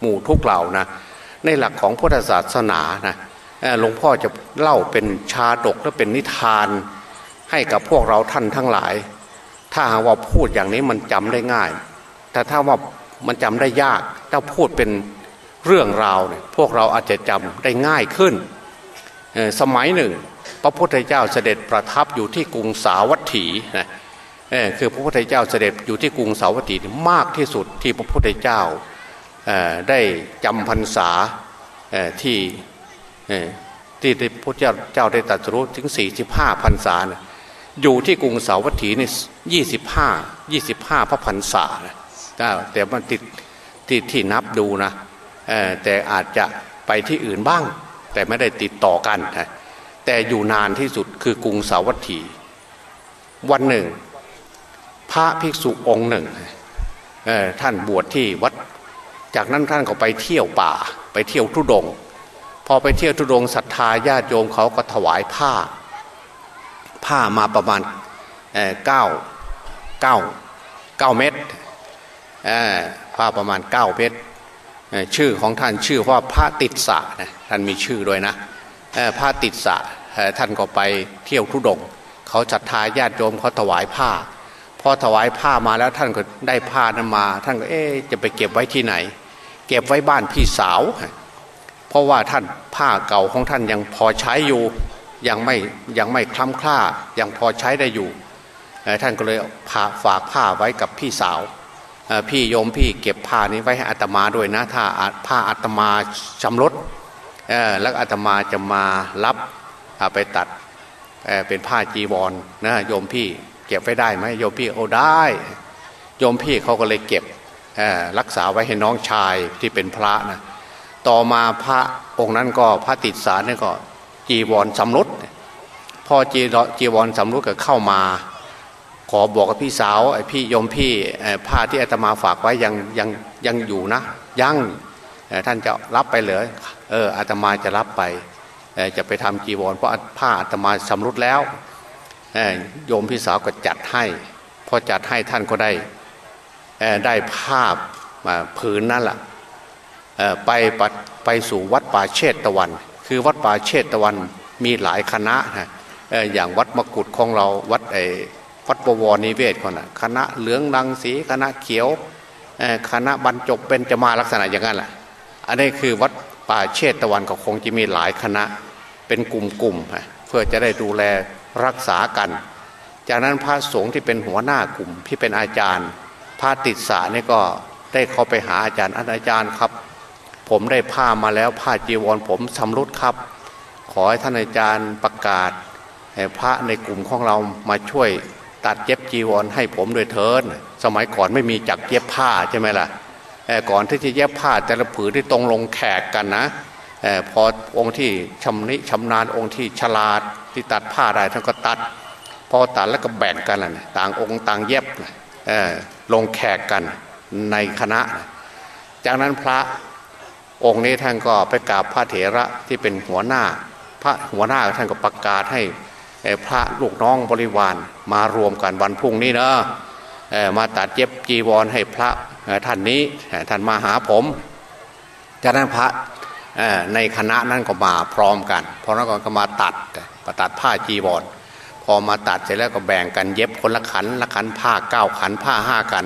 หมู่ทุกเหล่านะในหลักของพุทธศาสนานะหลวงพ่อจะเล่าเป็นชาดกและเป็นนิทาน ให้กับพวกเราท่านทั้งหลาย ถ้าหากว่าพูดอย่างนี้มันจำได้ง่าย แต่ถ้าว่ามันจำได้ยาก ถ้าพูดเป็นเรื่องราวเนี่ยพวกเราอาจจะจำได้ง่ายขึ้นเอ่อสมัยหนึ่ง พระพุทธเจ้าเสด็จประทับอยู่ที่กรุงสาวัตถีนะเอ่อคือพระพุทธเจ้าเสด็จอยู่ที่กรุงสาวัตถีมากที่สุดที่พระพุทธเจ้าเอ่อได้จำพรรษาเอ่อที่เอ่อที่พระพุทธเจ้าได้ตรัสรู้ถึง 45พรรษานะ อยู่ที่กรุงสาวัตถีนี่ยี่สิบห้ายี่สิบห้าพระพรรษาแต่มันติดที่ที่นับดูนะแต่อาจจะไปที่อื่นบ้าง แต่ไม่ได้ติดต่อกันนะแต่อยู่นานที่สุดคือกรุงสาวัตถี วันหนึ่ง พระภิกษุองค์หนึ่งท่านบวชที่วัด จากนั้นท่านก็ไปเที่ยวป่า ไปเที่ยวทุดง พอไปเที่ยวทุดงศรัทธาญาติโยมเขาก็ถวายผ้า ผ้ามาประมาณเก้าเก้าเก้าเม็ดเอ่อผ้าประมาณเก้าเม็ดเอ่อชื่อของท่านชื่อว่าพระติดสะนะท่านมีชื่อด้วยนะพระติดสะท่านก็ไปเที่ยวทุดงเขาศรัทาญาติโยมเขาถวายผ้าพอถวายผ้ามาแล้วท่านก็ได้ผ้านั้นมา ท่านก็เอ๊จะไปเก็บไว้ที่ไหน เก็บไว้บ้านพี่สาว เพราะว่าท่านผ้าเก่าของท่านยังพอใช้อยู่ ยังไม่ยังไม่คล้ำคล้ายังพอใช้ได้อยู่ ท่านก็เลยาฝากผ้าไว้กับพี่สาว พี่โยมพี่เก็บผ้านี้ไว้ให้อาตมาด้วยนะ ถ้าผ้าอาตมาชำรุดแล้วอาตมาจะมารับไปตัดเเป็นผ้าจีวรนะโยมพี่เก็บไว้ได้ไหมโยมพี่โอ้ได้ โยมพี่เขาก็เลยเก็บรักษาไว้ให้น้องชายที่เป็นพระนะต่อมาพระองค์นั้นก็พระติดสารนี่ก็ จีวรสำรุดพอจีจีวรสำรุดก็เข้ามา ขอบอกกับพี่สาวไอ้พี่ยมพี่ผ้าที่อาตมาฝากไว้ยังยังยังอยู่นะยังท่านจะรับไปเหรอเอออาตมาจะรับไปจะไปทำจีวรเพราะผ้าอาตมาสำรุดแล้วโยมพี่สาวก็จัดให้พอจัดให้ท่านก็ได้ได้ภาพมาผืนนั่นแหละเอ่อไปปัดไปสู่วัดป่าเชตตะวัน คือวัดป่าเชตตะวันมีหลายคณะนะอย่างวัดมกุฎของเราวัดไอวัดบวรนิเวศคนน่ะคณะเหลืองรังสีคณะเขียวคณะบรรจบเป็นจะมาลักษณะอย่างนั้นแหละอันนี้คือวัดป่าเชตตะวันก็คงจะมีหลายคณะเป็นกลุ่มๆนะเพื่อจะได้ดูแลรักษากัน จากนั้นพระสงฆ์ที่เป็นหัวหน้ากลุ่มที่เป็นอาจารย์พระติดสาเนี่ยก็ได้เข้าไปหาอาจารย์อาจารย์ครับ ผมได้ผ้ามาแล้วผ้าจีวรผมชำรุดครับ ขอให้ท่านอาจารย์ประกาศให้พระในกลุ่มของเรามาช่วยตัดเย็บจีวรให้ผมโดยเทินสมัยก่อนไม่มีจักรเย็บผ้าใช่ไหมล่ะเอ่ก่อนที่จะเย็บผ้าแต่ละผืนที่ตรงลงแขกกันนะอพอองค์ที่ชำนิชำนาญองค์ที่ฉลาดที่ตัดผ้าได้ท่านก็ตัด พอตัดแล้วก็แบ่งกันนะต่างองค์ต่างเย็บลงแขกกันในคณะ จากนั้นพระ องค์นี้ท่านก็ไปกราบพระเถระที่เป็นหัวหน้า พระหัวหน้าท่านก็ประกาศให้พระลูกน้องบริวารมารวมกันวันพรุ่งนี้นะเอ่อมาตัดเย็บจีวรให้พระท่านนี้ท่านมาหาผม จากนั้นพระในคณะนั้นก็มาพร้อมกันพอนั้นก็มาตัดมาตัดผ้าจีวรพอมาตัดเสร็จแล้วก็แบ่งกันเย็บคนละขันละขันผ้าเก้าขันผ้าห้าขัน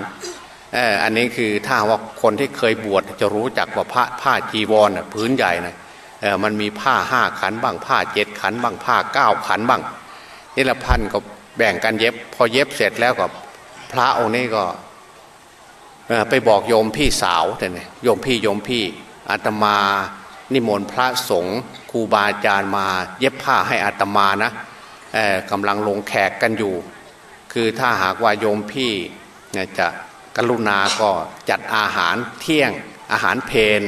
อออันนี้คือถ้าว่าคนที่เคยบวชจะรู้จักว่าผ้าผ้าจีวรน่ะพื้นใหญ่นะเออมันมีผ้าห้าขันบ้างผ้าเจ็ดขันบ้างผ้าเก้าขันบ้างนี่ละพันก็แบ่งกันเย็บ พอเย็บเสร็จแล้วก็พระองค์นี้ก็ไปบอกโยมพี่สาวแต่เนี่ยโยมพี่โยมพี่อาตมานิมนต์พระสงฆ์ครูบาอาจารย์มาเย็บผ้าให้อาตมานะกำลังลงแขกกันอยู่ คือถ้าหากว่าโยมพี่จะ กรุณาก็จัดอาหารเที่ยงอาหารเพน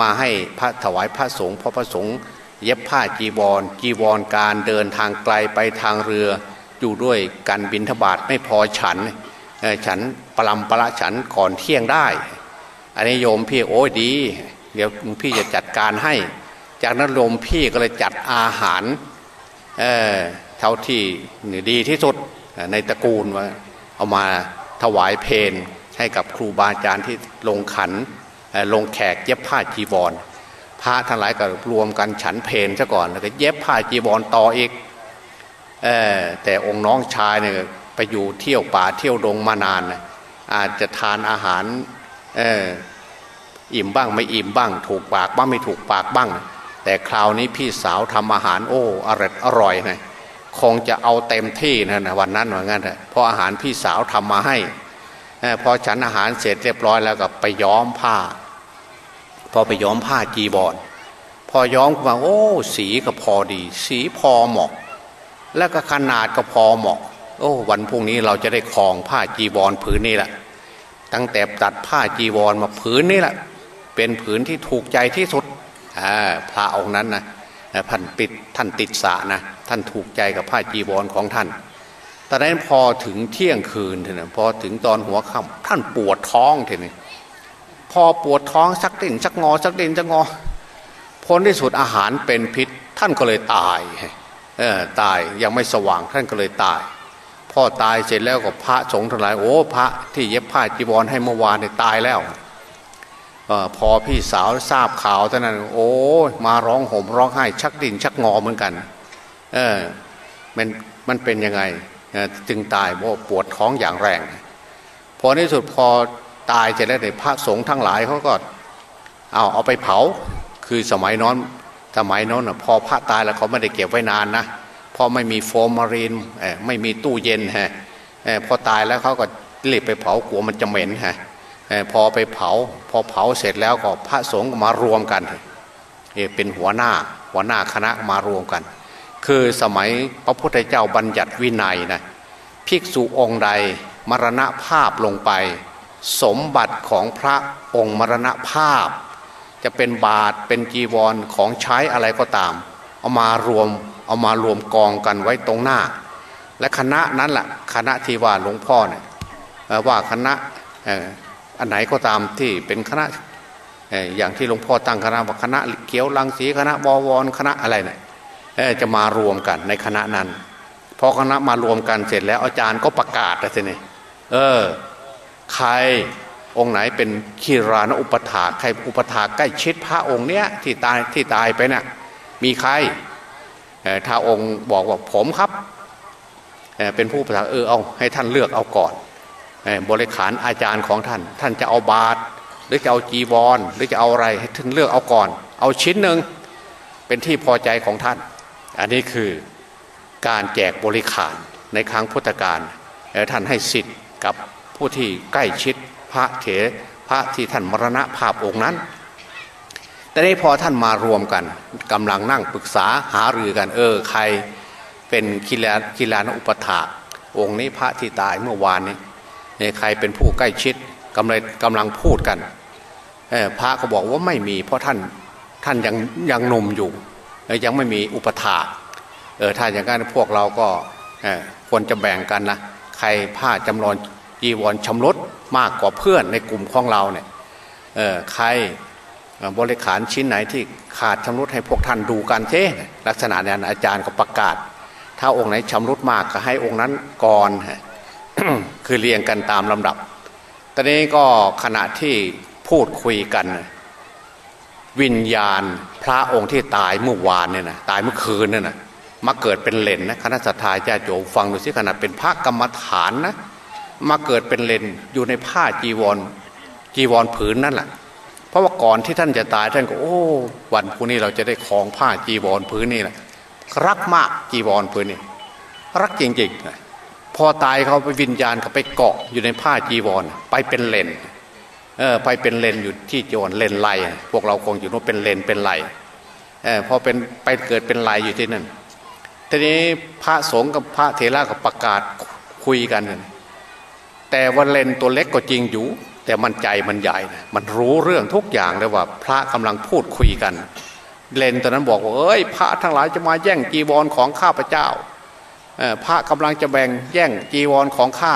มาให้พระถวายพระสงฆ์เพราะพระสงฆ์เย็บผ้าจีวร จีวรการเดินทางไกลไปทางเรือ อยู่ด้วยกันบินทบาทไม่พอฉัน ฉันปลำประฉันก่อนเที่ยงได้ อันนี้โยมพี่โอ้ยดี เดี๋ยวพี่จะจัดการให้ จากนั้นโยมพี่ก็เลยจัดอาหารเเท่าที่ดีที่สุดในตระกูลว่าเอามา ถวายเพนให้กับครูบาอาจารย์ที่ลงขันลงแขกเย็บผ้าจีวรพระทั้งหลายก็รวมกันฉันเพนซะก่อนแล้วก็เย็บผ้าจีวรต่ออีกอแต่องค์น้องชายเนี่ยไปอยู่เที่ยวป่าเที่ยวดงมานาน อาจจะทานอาหารอิ่มบ้างไม่อิ่มบ้าง ถูกปากบ้างไม่ถูกปากบ้าง แต่คราวนี้พี่สาวทำอาหารโอ้อร่อยอร่อยไง คงจะเอาเต็มที่นะวันนั้นเหมือนกันเพราะอาหารพี่สาวทำมาให้พอฉันอาหารเสร็จเรียบร้อยแล้วก็ไปย้อมผ้า พอไปย้อมผ้าจีบอลพอย้อมมาโอ้ สีก็พอดี สีพอเหมาะ แล้วก็ขนาดก็พอเหมาะ โอ้ วันพรุ่งนี้เราจะได้คลองผ้าจีบอลผืนนี้แหละตั้งแต่ตัดผ้าจีวรมาผืนนี้แหละ เป็นผืนที่ถูกใจที่สุดพระองค์นั้นนะท่านปิดท่านติดสะนะ ท่านถูกใจกับผ้าจีวรของท่านตอนนั้นพอถึงเที่ยงคืนเถอะพอถึงตอนหัวค่ำท่านปวดท้องเถอะนี่พอปวดท้องสักดิ่นสักงอสักดิ่นสักงอพ้นที่สุดอาหารเป็นพิษ ท่านก็เลยตายเออตายยังไม่สว่างท่านก็เลยตาย พ่อตายเสร็จแล้วก็พระสงฆ์ทั้งหลายโอ้พระที่เย็บผ้าจีวรให้เมื่อวานเนี่ยตายแล้วอพอพี่สาวทราบข่าวท่านั้น โอ้มาร้องห่มร้องไห้ชักดินชักงอเหมือนกัน เออมันมันเป็นยังไงจึงตายเพราะปวดท้องอย่างแรง พอในสุดพอตายเสร็จแล้วเนี่ยพระสงฆ์ทั้งหลายเขาก็เอาเอาไปเผาคือสมัยน้นสมัยน้นพอพระตายแล้วเขาไม่ได้เก็บไว้นานนะพอไม่มีโฟมมารีนไม่มีตู้เย็นฮะพอตายแล้วเขาก็รีบไปเผากลัวมันจะเหม็นฮะพอไปเผา พอเผาเสร็จแล้วก็พระสงฆ์มารวมกันเป็นหัวหน้าหัวหน้าคณะมารวมกัน คือสมัยพระพุทธเจ้าบัญญัติวินัยนะภิกษุองค์ใดมรณภาพลงไป สมบัติของพระองค์มรณภาพ จะเป็นบาทเป็นจีวรของใช้อะไรก็ตาม เอามารวมเอามารวมกองกันไว้ตรงหน้า และคณะนั้นแหละคณะที่ว่าหลวงพ่อเนี่ยว่าคณะอันไหนก็ตามที่เป็นคณะอย่างที่หลวงพ่อตั้งคณะว่าคณะเขียวลังสีคณะบวรคณะอะไรเนี่ย จะมารวมกันในคณะนั้น พอคณะมารวมกันเสร็จแล้วอาจารย์ก็ประกาศเลยทีนี้เออ ใครองค์ไหนเป็นขีรานอุปถาใครอุปถาใกล้ชิดพระองค์เนี้ยที่ตายที่ตายไปเนะ่ยมีใครถ้าองค์บอกว่าผมครับเป็นผู้ประถาเออเอาให้ท่านเลือกเอาก่อนบริขารอาจารย์ของท่าน ท่านจะเอาบาตรหรือจะเอาจีวรหรือจะเอาอะไรให้ท่านเลือกเอาก่อน เอาชิ้นหนึ่งเป็นที่พอใจของท่าน อันนี้คือการแจกบริขารในครั้งพุทธกาลท่านให้สิทธิ์กับผู้ที่ใกล้ชิดพระเถรพระที่ท่านมรณะภาพองค์นั้น แต่นี้พอท่านมารวมกันกำลังนั่งปรึกษาหารือกันเออใครเป็นกิลากิลานอุปถาองค์นี้พระที่ตายเมื่อวานนี้ใครเป็นผู้ใกล้ชิดกำลังกำลังพูดกันพระก็บอกว่าไม่มีเพราะท่านท่านยังยังนมอยู่ ยังไม่มีอุปถาเออถ้าอย่างนั้นพวกเราก็ควรจะแบ่งกันนะใครผ้าจำลองจีวรชำรุดมากกว่าเพื่อนในกลุ่มของเราเนี่ยเออใครบริขารชิ้นไหนที่ขาดชำรุดให้พวกท่านดูกันเช่ลักษณะนั้นอาจารย์ก็ประกาศ ถ้าองค์ไหนชำรุดมากก็ให้องค์นั้นก่อนคือเรียงกันตามลำดับ ตอนนี้ก็ขณะที่พูดคุยกัน วิญญาณพระองค์ที่ตายเมื่อวานเนี่ยนะตายเมื่อคืนเนี่ยนะมาเกิดเป็นเลนนะคณะสัตยาญาโจฟังดูสิขนาดเป็นพระกรรมฐานนะมาเกิดเป็นเลนอยู่ในผ้าจีวรจีวรผืนนั่นแหละเพราะว่าก่อนที่ท่านจะตายท่านก็โอ้ วันพรุ่งนี้เราจะได้คลองผ้าจีวรผืนนี่แหละรักมากจีวรผืนนี่รักจริงๆพอตายเขาไปวิญญาณเขาไปเกาะอยู่ในผ้าจีวรไปเป็นเลน เออไปเป็นเลนอยู่ที่จีวรเลนไลพวกเราคงอยู่นู้นเป็นเลนเป็นไลเออพอเป็นไปเกิดเป็นไลอยู่ที่นั่นทีนี้พระสงฆ์กับพระเทระกับประกาศคุยกันแต่ว่าเลนตัวเล็กก็จริงอยู่ แต่มันใจมันใหญ่นะมันรู้เรื่องทุกอย่างเลยว่าพระกำลังพูดคุยกัน เลนตอนนั้นบอกว่าเอ้ย พระทั้งหลายจะมาแย่งจีวรของข้าพเจ้าพระกำลังจะแบ่งแย่งจีวรของข้า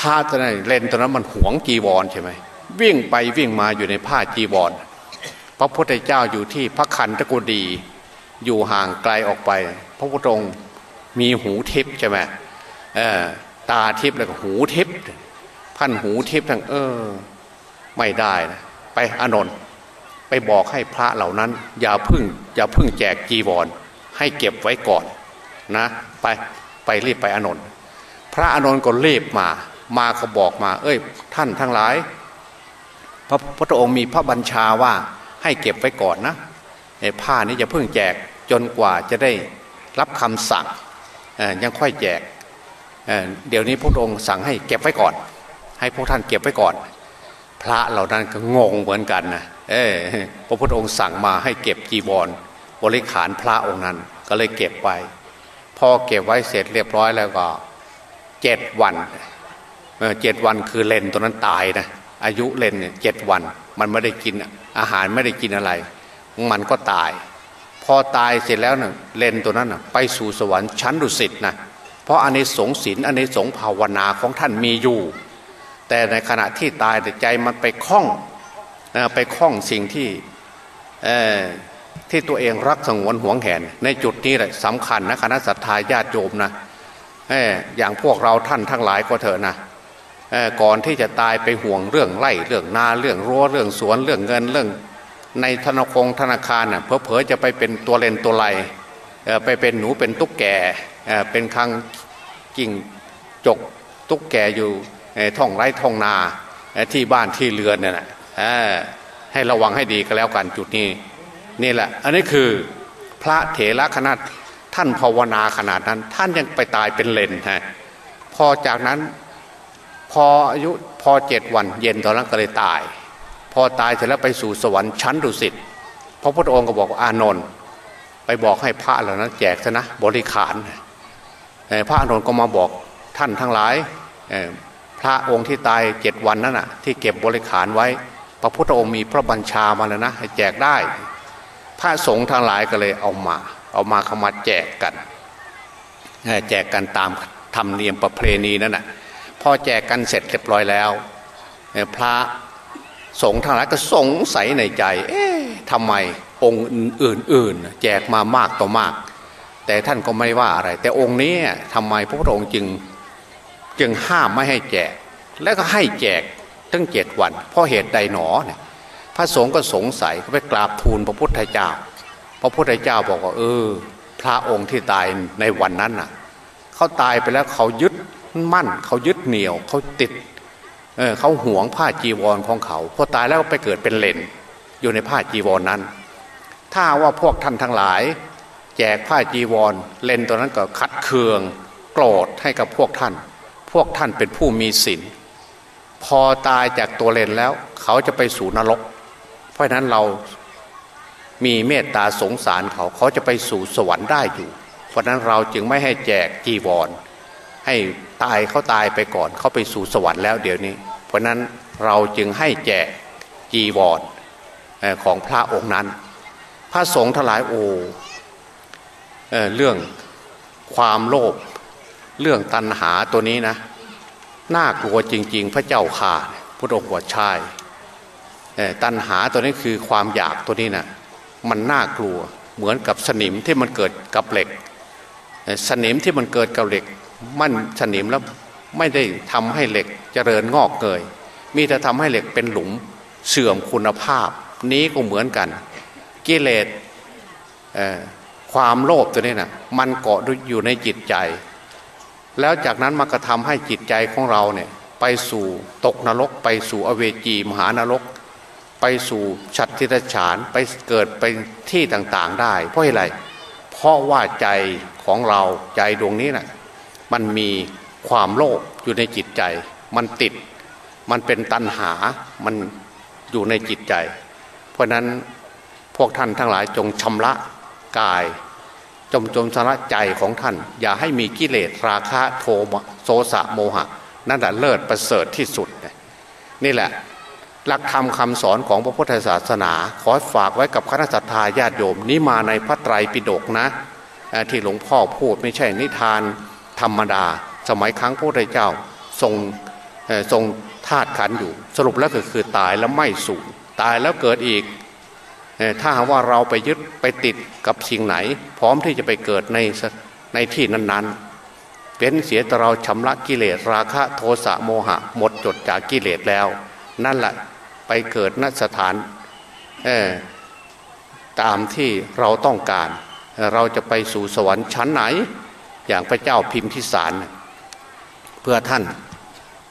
พระตอนนั้นเลนตอนนั้นมันหวงจีวรใช่ไหมวิ่งไปวิ่งมาอยู่ในผ้าจีวร พระพุทธเจ้าอยู่ที่พระคันตะกุดี อยู่ห่างไกลออกไป พระพุทธองค์มีหูทิพย์ใช่ไหมตาทิพย์แล้วก็หูทิพย์พันหูทิพย์ทั้งเออ ไม่ได้นะไปอนนท์ไปบอกให้พระเหล่านั้น อย่าพึ่งอย่าพึ่งแจกจีวร ให้เก็บไว้ก่อนนะ ไปไปรีบไปอนนท์พระอนนท์ก็รีบมา มาก็บอกมา เอ้ย ท่านทั้งหลาย พระพุทธองค์มีพระบัญชาว่าให้เก็บไว้ก่อนนะไอ้ผ้านี้จะเพิ่งแจกจนกว่าจะได้รับคำสั่งยังค่อยแจกเเดี๋ยวนี้พระองค์สั่งให้เก็บไว้ก่อน ให้พวกท่านเก็บไว้ก่อน พระเหล่านั้นก็งงเหมือนกันนะเออพระพุทธองค์สั่งมาให้เก็บจีวรบริขารพระองค์นั้น ก็เลยเก็บไว้พอเก็บไว้เสร็จเรียบร้อยแล้วก็เจ็ดวัน เจ็ดวันคือเลนตัวนั้นตายนะอายุเลนเนี่ยเจ็ดวัน มันไม่ได้กินอาหารไม่ได้กินอะไร มันก็ตาย พอตายเสร็จแล้วเนี่ยเลนตัวนั้นนะไปสู่สวรรค์ชั้นดุสิตนะเพราะอันนี้สงสินอันนี้สงภาวนาของท่านมีอยู่ แต่ในขณะที่ตายแต่ใจมันไปคล้องไปคล้องสิ่งที่ที่ตัวเองรักสงวนหวงแหน ในจุดนี้แหละสำคัญนะคณะสัตยาญาติโยมนะอย่างพวกเราท่านทั้งหลายก็เถอะนะ ก่อนที่จะตายไปห่วงเรื่องไร่เรื่องนาเรื่องรั้วเรื่องสวนเรื่องเงินเรื่อง ในธนาคงธนาคารน่ะเพอเพอจะไปเป็นตัวเลนตัวไรไปเป็นหนูเป็นตุ๊กแกเป็นคังกิ่งจกตุ๊กแกอยู่ท้องไร่ท้องนาที่บ้านที่เรือนเนี่ยนะให้ระวังให้ดีก็แล้วกันจุดนี้นี่แหละ อันนี้คือพระเถระขนาดท่านภาวนาขนาดนั้น ท่านยังไปตายเป็นเลนฮะพอจากนั้น พออายุพอเจ็ดวันเย็นตอนนั้นก็เลยตาย พอตายเสร็จแล้วไปสู่สวรรค์ชั้นดุสิตพระพุทธองค์ก็บอกอานนท์ไปบอกให้พระเหล่านั้นแจกซะนะบริขารพระอานนท์ก็มาบอกท่านทั้งหลายพระองค์ที่ตายเจ็ดวันนั้นน่ะที่เก็บบริขารไว้ พระพุทธองค์มีพระบัญชามาแล้วนะให้แจกได้ พระสงฆ์ทั้งหลายก็เลยเอามา เอามาเขามาแจกกันแจกกันตามธรรมเนียมประเพณีนั่นน่ะ พอแจกกันเสร็จเรียบร้อยแล้วพระสงฆ์ทั้งหลายก็สงสัยในใจ เอ๊ะทำไมองค์อื่นๆ แจกมามากต่อมาก แต่ท่านก็ไม่ว่าอะไร แต่องค์นี้ทำไมพระพุทธองค์จึงจึงห้ามไม่ให้แจก แล้วก็ให้แจกตั้งเจ็ดวัน เพราะเหตุใดหนอเนี่ยพระสงฆ์ก็สงสัยก็ไปกราบทูลพระพุทธเจ้า พระพุทธเจ้าบอกว่าเออ พระองค์ที่ตายในวันนั้นน่ะเขาตายไปแล้วเขายึด มั่นเขายึดเหนี่ยวเขาติดเเขาหวงผ้าจีวรของเขาพอตายแล้วไปเกิดเป็นเลนอยู่ในผ้าจีวรนนั้น ถ้าว่าพวกท่านทั้งหลาย แจกผ้าจีวร เลนตัวนั้นก็คัดเคืองโกรธให้กับพวกท่าน พวกท่านเป็นผู้มีศีลพอตายจากตัวเลนแล้ว เขาจะไปสู่นรก เพราะนั้นเรามีเมตตาสงสารเขาเขาจะไปสู่สวรรค์ได้อยู่ เพราะนั้นเราจึงไม่ให้แจกจีวร ให้ตายเขาตายไปก่อนเขาไปสู่สวรรค์แล้วเดี๋ยวนี้ เพราะนั้นเราจึงให้แจกจีวรของพระองค์นั้น พระสงฆ์ทลายโอเเรื่องความโลภเรื่องตัณหาตัวนี้นะน่ากลัวจริง ๆ พระเจ้าข่าพระองค์หัวชายตัณหาตัวนี้คือความอยากตัวนี้นะมันน่ากลัวเหมือนกับสนิมที่มันเกิดกับเหล็ก สนิมที่มันเกิดกับเหล็ก มั่นสนิมแล้วไม่ได้ทำให้เหล็กเจริญงอกเกย มีแต่ทำให้เหล็กเป็นหลุมเสื่อมคุณภาพ นี้ก็เหมือนกัน กิเลสความโลภตัวนี้นะมันเกาะอยู่ในจิตใจ แล้วจากนั้นมันก็ทำให้จิตใจของเราเนี่ยไปสู่ตกนรก ไปสู่อเวจีมหานรก ไปสู่ฉัตทิฏฐานไปเกิดไปที่ต่างๆได้ เพราะอะไร เพราะว่าใจของเราใจดวงนี้นะ่ะ มันมีความโลภอยู่ในจิตใจ มันติด มันเป็นตัณหา มันอยู่ในจิตใจ เพราะนั้นพวกท่านทั้งหลายจงชำระกายจงจงชำระใจของท่าน อย่าให้มีกิเลสราคะโทมโสสะโมหะ นั่นแหละเลิศประเสริฐที่สุด นี่แหละหลักธรรมคำสอนของพระพุทธศาสนา ขอฝากไว้กับคณะสัตยาญาติโยมนี้มาในพระไตรปิฎกนะที่หลวงพ่อพูดไม่ใช่นิทาน ธรรมดา สมัยครั้งพระพุทธเจ้าทรงทรงธาตุขันอยู่ สรุปแล้วก็คือตายแล้วไม่สูญตายแล้วเกิดอีกถ้าว่าเราไปยึดไปติดกับสิ่งไหน พร้อมที่จะไปเกิดในในที่นั้นๆ เป็นเสียแต่เราชำระกิเลสราคะโทสะโมหะ หมดจดจากกิเลสแล้ว นั่นแหละไปเกิดณสถานตามที่เราต้องการ เราจะไปสู่สวรรค์ชั้นไหน อย่างพระเจ้าพิมพิสาร เพื่อท่าน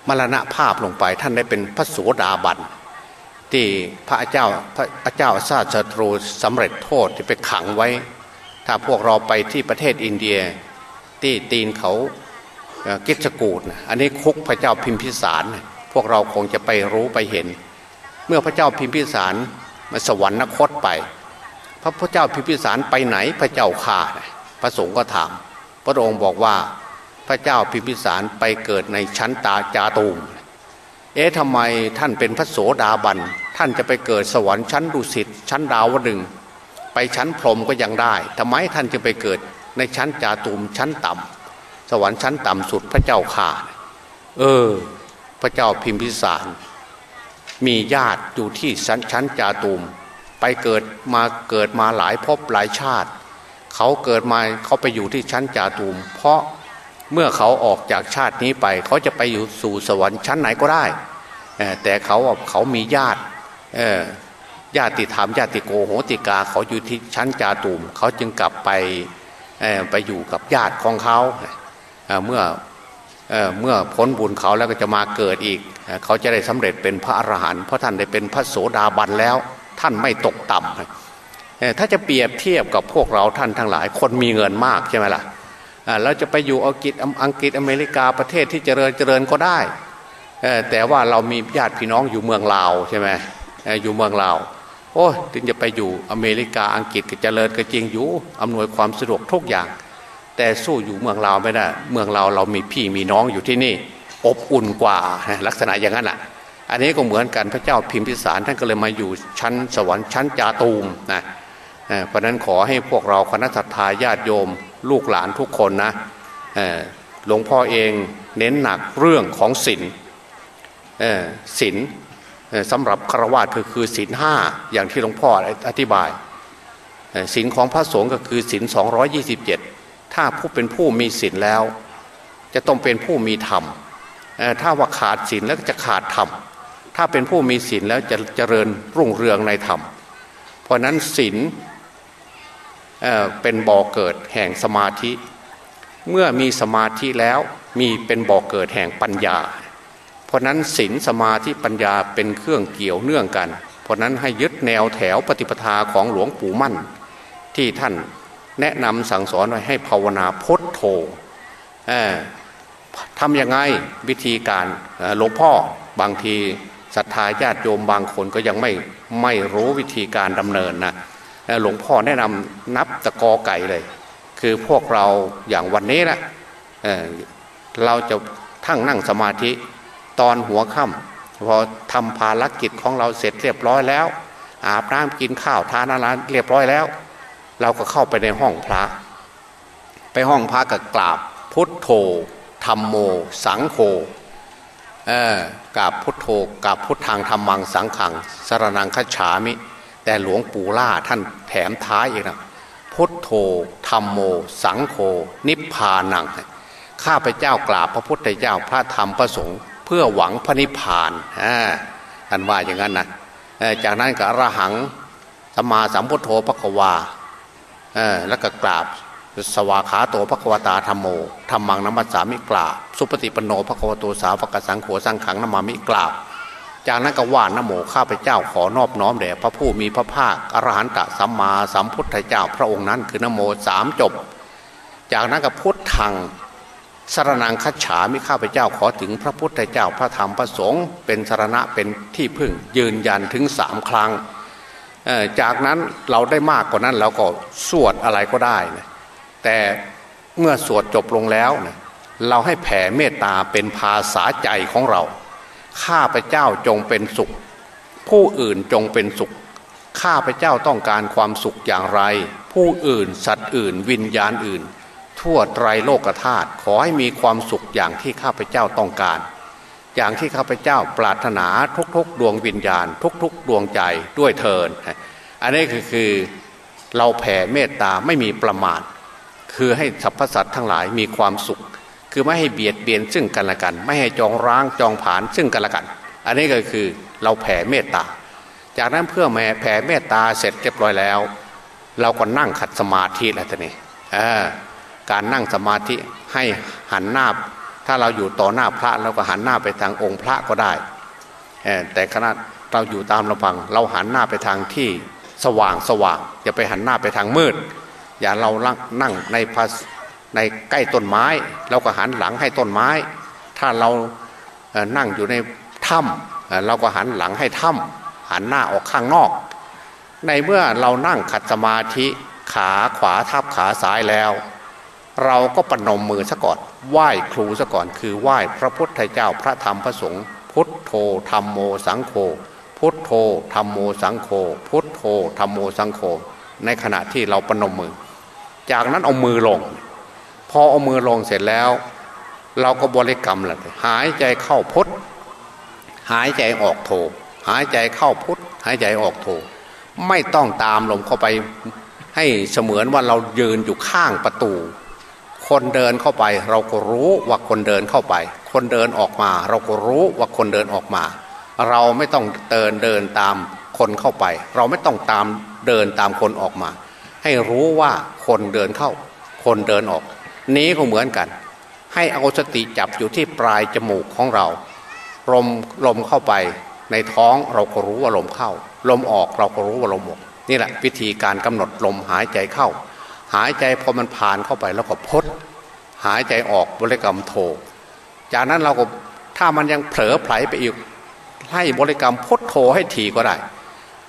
มรณภาพลงไปท่านได้เป็นพระโสดาบันที่พระเจ้าพระเจ้าซาสตรูสำเร็จโทษที่ไปขังไว้ ถ้าพวกเราไปที่ประเทศอินเดียที่ตีนเขากิจกูดอันนี้คุกพระเจ้าพิมพิสาร พวกเราคงจะไปรู้ไปเห็น เมื่อพระเจ้าพิมพิสารมาสวรรคตไป พระพุทธเจ้าพิมพิสารไปไหนพระเจ้าข่าพระสงฆ์ก็ถาม พระองค์บอกว่าพระเจ้าพิมพิสารไปเกิดในชั้นตาจาตูมเอ๊ะทำไมท่านเป็นพระโสดาบัน ท่านจะไปเกิดสวรรค์ชั้นดุสิตชั้นดาวดึง ไปชั้นพรหมก็ยังได้ทำไมท่านจะไปเกิดในชั้นจาตูมชั้นต่ำสวรรค์ชั้นต่ำสุดพระเจ้าข่าเออ พระเจ้าพิมพิสาร มีญาติอยู่ที่ชั้นชั้นจาตูม ไปเกิดมาเกิดมาหลายภพหลายชาติ เขาเกิดมาเขาไปอยู่ที่ชั้นจาตูม เพราะเมื่อเขาออกจากชาตินี้ไป เขาจะไปอยู่สู่สวรรค์ชั้นไหนก็ได้ แต่เขาเขามีญาติญาติธรรมญาติโกโหติกาเขาอยู่ที่ชั้นจาตุมเขาจึงกลับไปไปอยู่กับญาติของเขาเมื่อเมื่อพ้นบุญเขาแล้วก็จะมาเกิดอีก เขาจะได้สำเร็จเป็นพระอรหันต์เพราะท่านได้เป็นพระโสดาบันแล้ว ท่านไม่ตกต่ำ ถ้าจะเปรียบเทียบกับพวกเราท่านทั้งหลาย คนมีเงินมากใช่ไหมล่ะเราจะไปอยู่อังกฤษอังกฤษอเมริกาประเทศที่เจริญเจริญก็ได้แต่ว่าเรามีญาติพี่น้องอยู่เมืองลาวใช่ไหมอยู่เมืองลาวโอ้ถึงจะไปอยู่อเมริกาอังกฤษก็เจริญก็จริงอยู่อำนวยความสะดวกทุกอย่าง แต่สู้อยู่เมืองลาวไม่ได้เมืองลาวเรามีพี่มีน้องอยู่ที่นี่ อบอุ่นกว่าลักษณะอย่างนั้นอะอันนี้ก็เหมือนกันพระเจ้าพิมพิสารท่านก็เลยมาอยู่ชั้นสวรรค์ชั้นจาตูมนะ เพราะนั้นขอให้พวกเราคณะสัตยาญาติโยม ลูกหลานทุกคนนะหลวงพ่อเองเน้นหนักเรื่องของศีลศีลสำหรับฆราวาสคือคือศีลห้าอย่างที่หลวงพ่ออธิบายศีลของพระสงฆ์ก็คือศีลสองยี่สิบเจ็ดถ้าผู้เป็นผู้มีศีลแล้ว จะต้องเป็นผู้มีธรรมถ้าว่าขาดศีลแล้วจะขาดธรรมถ้าเป็นผู้มีศีลแล้วจะเจริญรุ่งเรืองในธรรม เพราะนั้นศีล เป็นบ่อเกิดแห่งสมาธิ เมื่อมีสมาธิแล้วมีเป็นบ่อเกิดแห่งปัญญา เพราะนั้นศีลสมาธิปัญญาเป็นเครื่องเกี่ยวเนื่องกัน เพราะนั้นให้ยึดแนวแถวปฏิปทาของหลวงปู่มั่น ที่ท่านแนะนำสั่งสอนไว้ให้ภาวนาพุทโธทำยังไงวิธีการหลวงพ่อบางทีศรัทธาญาติโยมบางคนก็ยังไม่ไม่รู้วิธีการดำเนินนะ หลวงพ่อแนะนำนับตะกอไก่เลย คือพวกเราอย่างวันนี้นะเเราจะทั้งนั่งสมาธิตอนหัวค่ำพอทำภารกิจของเราเสร็จเรียบร้อยแล้ว อาบน้ำกินข้าวทานอาหารเรียบร้อยแล้ว เราก็เข้าไปในห้องพระ ไปห้องพระกับกราบพุทโธธรรมโม สังโฆกราบพุทโธกราบพุทธังธรรมังสังขังสรนังคัจฉามิ แต่หลวงปู่ล่าท่านแถมท้ายอีกนะพุทโธธรรมโม สังโฆนิพพานัง ข้าพเจ้ากราบพระพุทธเจ้าพระธรรมพระสงฆ์เพื่อหวังพระนิพพานท่านว่าอย่างนั้นนะจากนั้นก็อรหังสมาสัมพุทโธพระกวาแล้วก็กราบสวาขาโตพระกวตาธรรมโมธรรมังนัมัสสามิกราบ สุปฏิปโนพระกวโตสาวกสังโฆสังขังนมามิกราบ จากนั้นก็ว่านโมข้าพเจ้าขอนอบน้อมแด่พระผู้มีพระภาคอรหันตสัมมาสัมพุทธเจ้าพระองค์นั้น คือนโมสามจบ จากนั้นก็พุทธังสรนังคัจฉามิข้าพเจ้าขอถึงพระพุทธเจ้าพระธรรมพระสงฆ์เป็นสารณะเป็นที่พึ่งยืนยันถึงสามครั้งจากนั้นเราได้มากกว่านั้นเราก็สวดอะไรก็ได้นะแต่เมื่อสวดจบลงแล้วนะเราให้แผ่เมตตาเป็นภาษาใจของเรา ข้าพเจ้าจงเป็นสุข ผู้อื่นจงเป็นสุข ข้าพเจ้าต้องการความสุขอย่างไร ผู้อื่นสัตว์อื่น วิญญาณอื่น ทั่วไตรโลกธาตุขอให้มีความสุขอย่างที่ข้าพเจ้าต้องการ อย่างที่ข้าพเจ้าปรารถนาทุกๆ ดวงวิญญาณ ทุก ๆ ดวงใจด้วยเทินอันนี้คือคือเราแผ่เมตตาไม่มีประมาทคือให้สรรพสัตว์ทั้งหลายมีความสุข คือไม่ให้เบียดเบียนซึ่งกันและกัน ไม่ให้จองร้างจองผานซึ่งกันและกัน อันนี้ก็คือเราแผ่เมตตา จากนั้นเพื่อแม่แผ่เมตตาเสร็จเรียบร้อยแล้ว เราก็นั่งขัดสมาธิแล้วทีนี้การนั่งสมาธิให้หันหน้า ถ้าเราอยู่ต่อหน้าพระเราก็หันหน้าไปทางองค์พระก็ได้แต่ขณะเราอยู่ตามลำพัง เราหันหน้าไปทางที่สว่างสว่างอย่าไปหันหน้าไปทางมืด อย่าเรานั่งในภา ในใกล้ต้นไม้ เราก็หันหลังให้ต้นไม้ ถ้าเรานั่งอยู่ในถ้ำเราก็หันหลังให้ถ้ำหันหน้าออกข้างนอก ในเมื่อเรานั่งขัดสมาธิขาขวาทับขาซ้ายแล้ว เราก็ปนมมือซะก่อนไหว้ครูซะก่อน คือไหว้พระพุทธเจ้าพระธรรมพระสงฆ์พุทโธธรรมโมสังโฆพุทโธธรรมโมสังโฆพุทโธธรรมโมสังโฆในขณะที่เราปนมมือ จากนั้นเอามือลง พอเอามือลงเสร็จแล้ว เราก็บริกรรมแหละหายใจเข้าพุทหายใจออกโท หายใจเข้าพุทหายใจออกโท ไม่ต้องตามลมเข้าไปให้เสมือนว่าเรายืนอยู่ข้างประตู คนเดินเข้าไป เราก็รู้ว่าคนเดินเข้าไป คนเดินออกมา เราก็รู้ว่าคนเดินออกมา เราไม่ต้องเดินเดินตามคนเข้าไป เราไม่ต้องตามเดินตามคนออกมา ให้รู้ว่าคนเดินเข้า คนเดินออก นี้ก็เหมือนกัน ให้เอาสติจับอยู่ที่ปลายจมูกของเรา ลมลมเข้าไปในท้องเราก็รู้ว่าลมเข้า ลมออกเราก็รู้ว่าลมออกนี่แหละวิธีการกำหนดลมหายใจเข้า หายใจพอมันผ่านเข้าไปแล้วก็พดหายใจออกบริกรรมโท จากนั้นเราก็ถ้ามันยังเผลอไผลไปอีกให้บริกรรมพดโทให้ทีก็ได้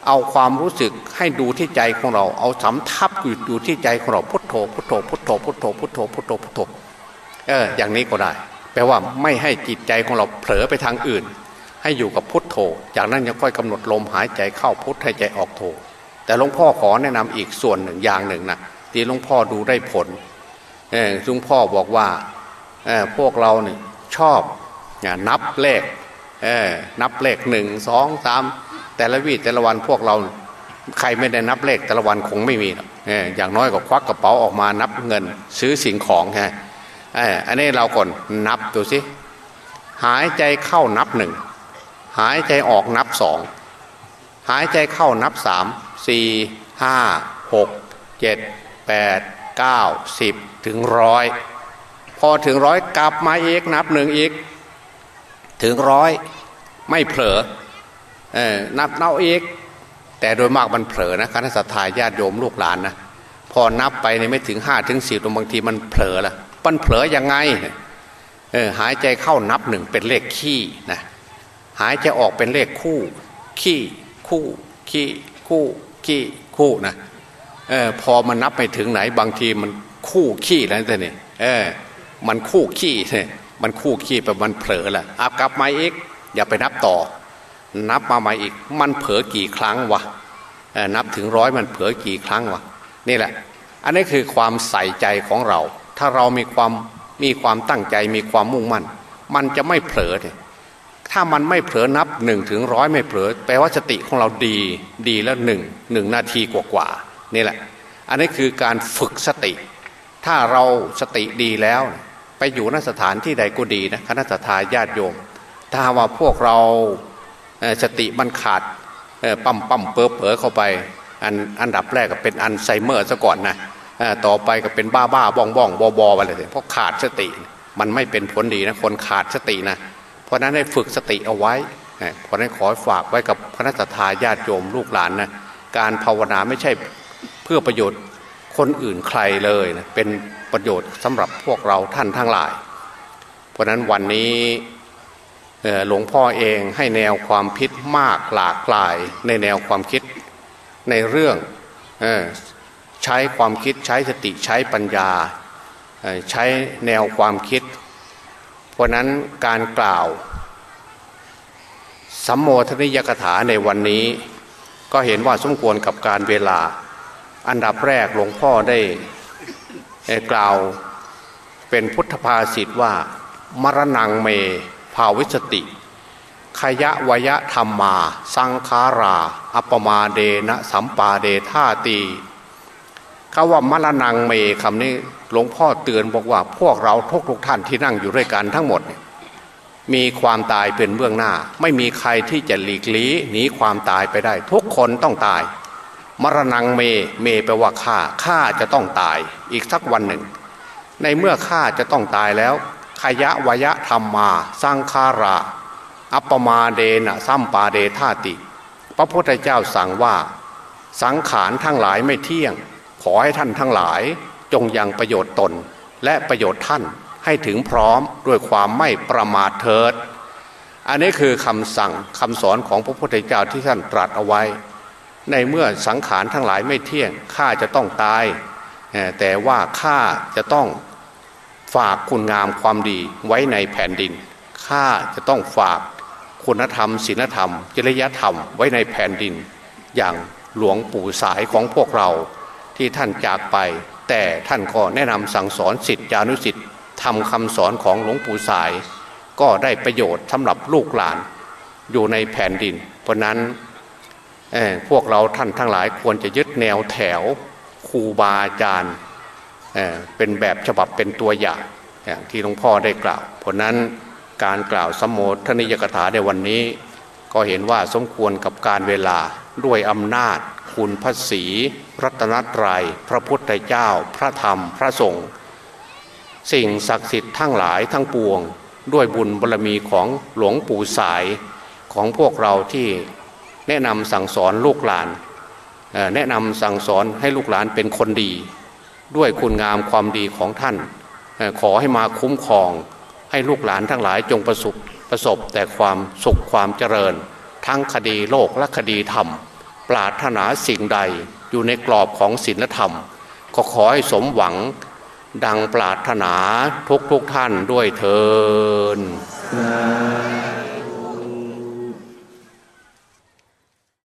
เอาความรู้สึกให้ดูที่ใจของเรา เอาสำทับอยู่อยู่ที่ใจของเราพุทโธพุทโธพุทโธพุทโธพุทโธพุทโธพุทโธเอออย่างนี้ก็ได้ แปลว่าไม่ให้จิตใจของเราเผลอไปทางอื่น ให้อยู่กับพุทโธ จากนั้นยังค่อยกำหนดลมหายใจเข้าพุทให้ใจออกโธแต่หลวงพ่อขอแนะนำอีกส่วนหนึ่งอย่างหนึ่งนะที่หลวงพ่อดูได้ผลเออหลวงพ่อบอกว่าเออพวกเราเนี่ยชอบนับเลขเออนับเลขหนึ่งสองสาม แต่ละวีแต่ละวันพวกเราใครไม่ได้นับเลขแต่ละวันคงไม่มีอย่างน้อยก็ควักกระเป๋าออกมานับเงินซื้อสิ่งของฮะอันนี้เราก่อนนับดูสิหายใจเข้านับหนึ่งหายใจออกนับสองหายใจเข้านับสามสี่ห้าหกเจ็ดแปดเก้าสิบถึงร้อยพอถึงร้อยกลับมาอีกนับหนึ่งอีก ถึงร้อยไม่เผลอ นับเน่าอีก แต่โดยมากมันเผลอนะคณะสัตยาญาติโยมลูกหลานนะพอนับไปในไม่ถึงห้าถึงสิบบางทีมันเผลอละมันเผลอยังไงเออหายใจเข้านับหนึ่งเป็นเลขขี้นะหายใจออกเป็นเลขคู่ ขี้คู่ขี้คู่ขี้คู่นะเออพอมันนับไปถึงไหนบางทีมันคู่ขี้แล้วแต่นี่เออมันคู่ขี้เนี่ยมันคู่ขี้ไปมันเผลอละอาบกลับมาอีกอย่าไปนับต่อ นับมาใหม่อีก มันเผลอกี่ครั้งวะนับถึงร้อยมันเผลอกี่ครั้งวะนี่แหละ อันนี้คือความใส่ใจของเรา ถ้าเรามีความมีความตั้งใจมีความมุ่งมั่น มันจะไม่เผลอเลยถ้ามันไม่เผลอนับหนึ่งถึงร้อยไม่เผลอแปลว่าสติของเราดีดีแล้วหนึ่งหนึ่งนาทีกว่ากว่านี่แหละ อันนี้คือการฝึกสติ ถ้าเราสติดีแล้ว ไปอยู่นสถานที่ใดก็ดีนะคณะทาญาติโยม ถ้าว่าพวกเรา สติมันขาดปั๊มปั๊มเป๋อเป๋อเข้าไป อันอันดับแรกก็เป็นอัลไซเมอร์ซะก่อนนะต่อไปก็เป็นบ้าบ้าบ้องบ้องบอบอไปเลยเพราะขาดสติมันไม่เป็นผลดีนะคนขาดสตินะ เพราะนั้นให้ฝึกสติเอาไว้เพราะนั้นขอฝากไว้กับคณะทาญาติโยมลูกหลานนะการภาวนาไม่ใช่เพื่อประโยชน์คนอื่นใครเลยนะเป็นประโยชน์สำหรับพวกเราท่านทั้งหลาย เพราะนั้นวันนี้ หลวงพ่อเองให้แนวความคิดมากหลากหลายในแนวความคิดในเรื่องใช้ความคิดใช้สติใช้ปัญญาใช้แนวความคิด เพราะนั้นการกล่าวสัมโมทนิยกถาในวันนี้ ก็เห็นว่าสมควรกับการเวลา อันดับแรกหลวงพ่อได้กล่าวเป็นพุทธภาษิตว่ามรณงเม ภาวิสติขยะวยะธรรมมา สังขารา อัปมาเดนะสัมปาเดท่าตีคาว่ามรณงเมคำนี้หลวงพ่อเตือนบอกว่าพวกเราทุกทุกท่านที่นั่งอยู่ด้วยกันทั้งหมด มีความตายเป็นเบื้องหน้า ไม่มีใครที่จะหลีกลี่หนีความตายไปได้ ทุกคนต้องตาย มรณงเมเมแปลว่าข้าข้าจะต้องตาย อีกสักวันหนึ่ง ในเมื่อข้าจะต้องตายแล้ว ขยะวยะธรรมมาสร้างคาราอัปปมาเดนะซัมปาเดธาติ พระพุทธเจ้าสั่งว่า สังขารทั้งหลายไม่เที่ยง ขอให้ท่านทั้งหลายจงยังประโยชน์ตนและประโยชน์ท่านให้ถึงพร้อมด้วยความไม่ประมาทเถิด อันนี้คือคำสั่งคำสอนของพระพุทธเจ้าที่ท่านตรัสเอาไว้ ในเมื่อสังขารทั้งหลายไม่เที่ยงข้าจะต้องตาย แต่ว่าข้าจะต้อง ฝากคุณงามความดีไว้ในแผ่นดิน ข้าจะต้องฝากคุณธรรมศีลธรรม จริยธรรมไว้ในแผ่นดิน อย่างหลวงปู่สายของพวกเราที่ท่านจากไป แต่ท่านก็แนะนำสั่งสอนสิทธิอนุสิทธิ์ทำคำสอนของหลวงปู่สาย ก็ได้ประโยชน์สำหรับลูกหลาน อยู่ในแผ่นดิน เพราะนั้นพวกเราท่านทั้งหลายควรจะยึดแนวแถวครูบาอาจารย์ เป็นแบบฉบับเป็นตัวอย่างอย่างที่หลวงพ่อได้กล่าว เพราะนั้นการกล่าวสมโภชนิยกถาในวันนี้ ก็เห็นว่าสมควรกับการเวลาด้วยอำนาจ คุณพระศีรัตนตรยัย พระพุทธเจ้า พระธรรมพระสงฆ์สิ่งศักดิ์สิทธิ์ทั้งหลายทั้งปวง ด้วยบุญบารรมีของหลวงปู่สายของพวกเราที่แนะนำสั่งสอนลูกหลาน แนะนำสั่งสอนให้ลูกหลานเป็นคนดี ด้วยคุณงามความดีของท่าน ขอให้มาคุ้มครอง ให้ลูกหลานทั้งหลายจงประสบประสบแต่ความสุขความเจริญ ทั้งคดีโลกและคดีธรรม ปราถนาสิ่งใดอยู่ในกรอบของศีลธรรม ก็ขอให้สมหวังดังปราถนาทุกทุกท่านด้วยเทอ